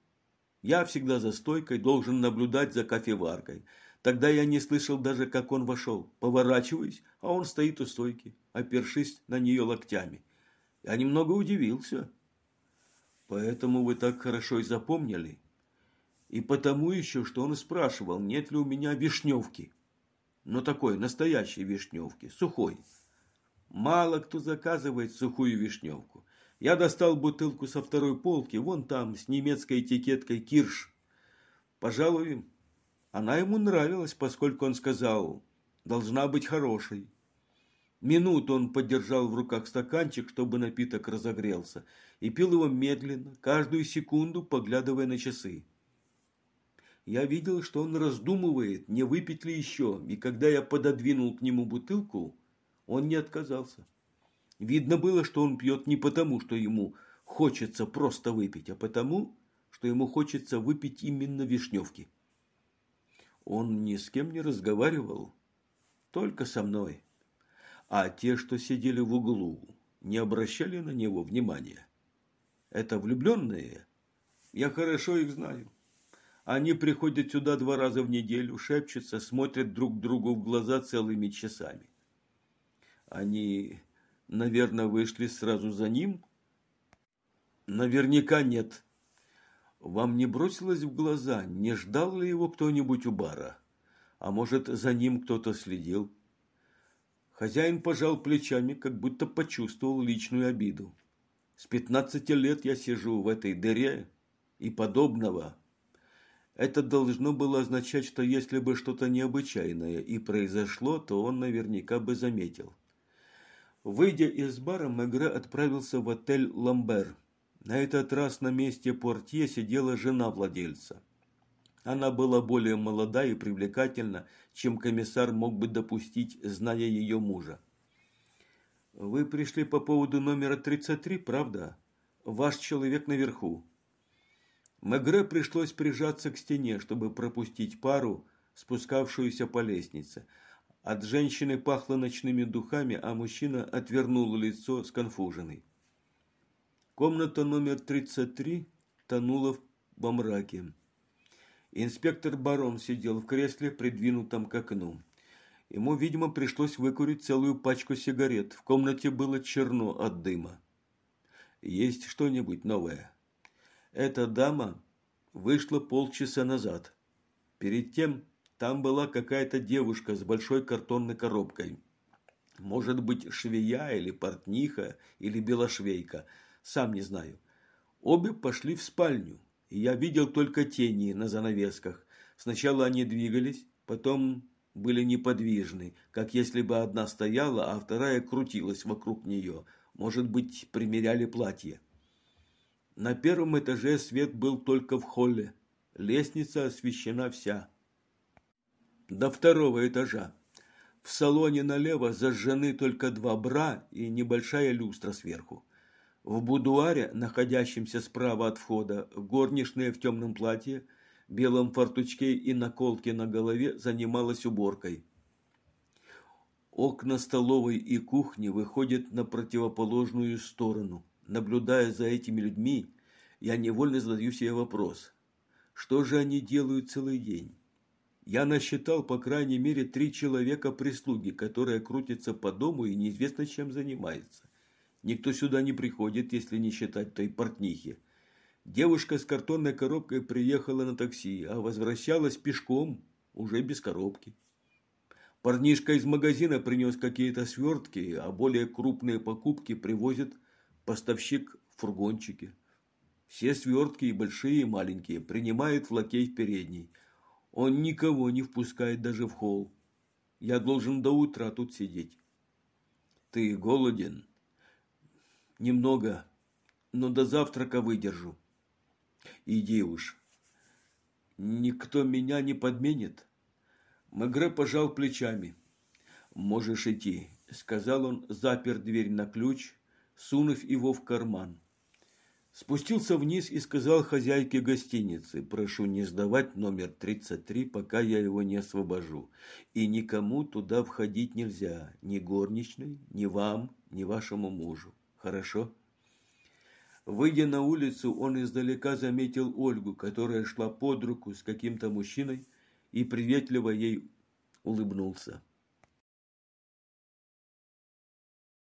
Я всегда за стойкой должен наблюдать за кофеваркой. Тогда я не слышал даже, как он вошел. Поворачиваюсь, а он стоит у стойки, опершись на нее локтями. Я немного удивился. Поэтому вы так хорошо и запомнили. И потому еще, что он спрашивал, нет ли у меня вишневки. Но такой, настоящей вишневки, сухой. Мало кто заказывает сухую вишневку. Я достал бутылку со второй полки, вон там, с немецкой этикеткой «Кирш». Пожалуй, она ему нравилась, поскольку он сказал «должна быть хорошей». Минуту он подержал в руках стаканчик, чтобы напиток разогрелся, и пил его медленно, каждую секунду поглядывая на часы. Я видел, что он раздумывает, не выпить ли еще, и когда я пододвинул к нему бутылку, он не отказался. Видно было, что он пьет не потому, что ему хочется просто выпить, а потому, что ему хочется выпить именно вишневки. Он ни с кем не разговаривал, только со мной. А те, что сидели в углу, не обращали на него внимания. Это влюбленные? Я хорошо их знаю. Они приходят сюда два раза в неделю, шепчутся, смотрят друг другу в глаза целыми часами. Они наверное, вышли сразу за ним? Наверняка нет. Вам не бросилось в глаза, не ждал ли его кто-нибудь у бара? А может, за ним кто-то следил? Хозяин пожал плечами, как будто почувствовал личную обиду. С пятнадцати лет я сижу в этой дыре и подобного. Это должно было означать, что если бы что-то необычайное и произошло, то он наверняка бы заметил. Выйдя из бара, Мегре отправился в отель «Ламбер». На этот раз на месте портье сидела жена владельца. Она была более молода и привлекательна, чем комиссар мог бы допустить, зная ее мужа. «Вы пришли по поводу номера 33, правда? Ваш человек наверху». Мегре пришлось прижаться к стене, чтобы пропустить пару, спускавшуюся по лестнице – от женщины пахло ночными духами, а мужчина отвернул лицо сконфуженный. Комната номер 33 тонула во мраке. Инспектор Барон сидел в кресле, придвинутом к окну. Ему, видимо, пришлось выкурить целую пачку сигарет. В комнате было черно от дыма. Есть что-нибудь новое? Эта дама вышла полчаса назад. Перед тем там была какая-то девушка с большой картонной коробкой. Может быть, швея или портниха, или белошвейка. Сам не знаю. Обе пошли в спальню, и я видел только тени на занавесках. Сначала они двигались, потом были неподвижны, как если бы одна стояла, а вторая крутилась вокруг нее. Может быть, примеряли платье. На первом этаже свет был только в холле. Лестница освещена вся до второго этажа. В салоне налево зажжены только два бра и небольшая люстра сверху. В будуаре, находящемся справа от входа, горничная в темном платье белом фартучке и наколке на голове занималась уборкой. Окна столовой и кухни выходят на противоположную сторону. Наблюдая за этими людьми, я невольно задаю себе вопрос. Что же они делают целый день? Я насчитал, по крайней мере, три человека прислуги, которые крутятся по дому и неизвестно чем занимаются. Никто сюда не приходит, если не считать той портнихи. Девушка с картонной коробкой приехала на такси, а возвращалась пешком, уже без коробки. Парнишка из магазина принес какие-то свертки, а более крупные покупки привозит поставщик в фургончике. Все свертки, и большие, и маленькие, принимает в лакей в передней. Он никого не впускает даже в холл. Я должен до утра тут сидеть. Ты голоден? Немного, но до завтрака выдержу. Иди уж. Никто меня не подменит. Мегре пожал плечами. «Можешь идти», – сказал он, запер дверь на ключ, сунув его в карман. Спустился вниз и сказал хозяйке гостиницы, прошу не сдавать номер 33, пока я его не освобожу. И никому туда входить нельзя, ни горничной, ни вам, ни вашему мужу. Хорошо? Выйдя на улицу, он издалека заметил Ольгу, которая шла под руку с каким-то мужчиной, и приветливо ей улыбнулся.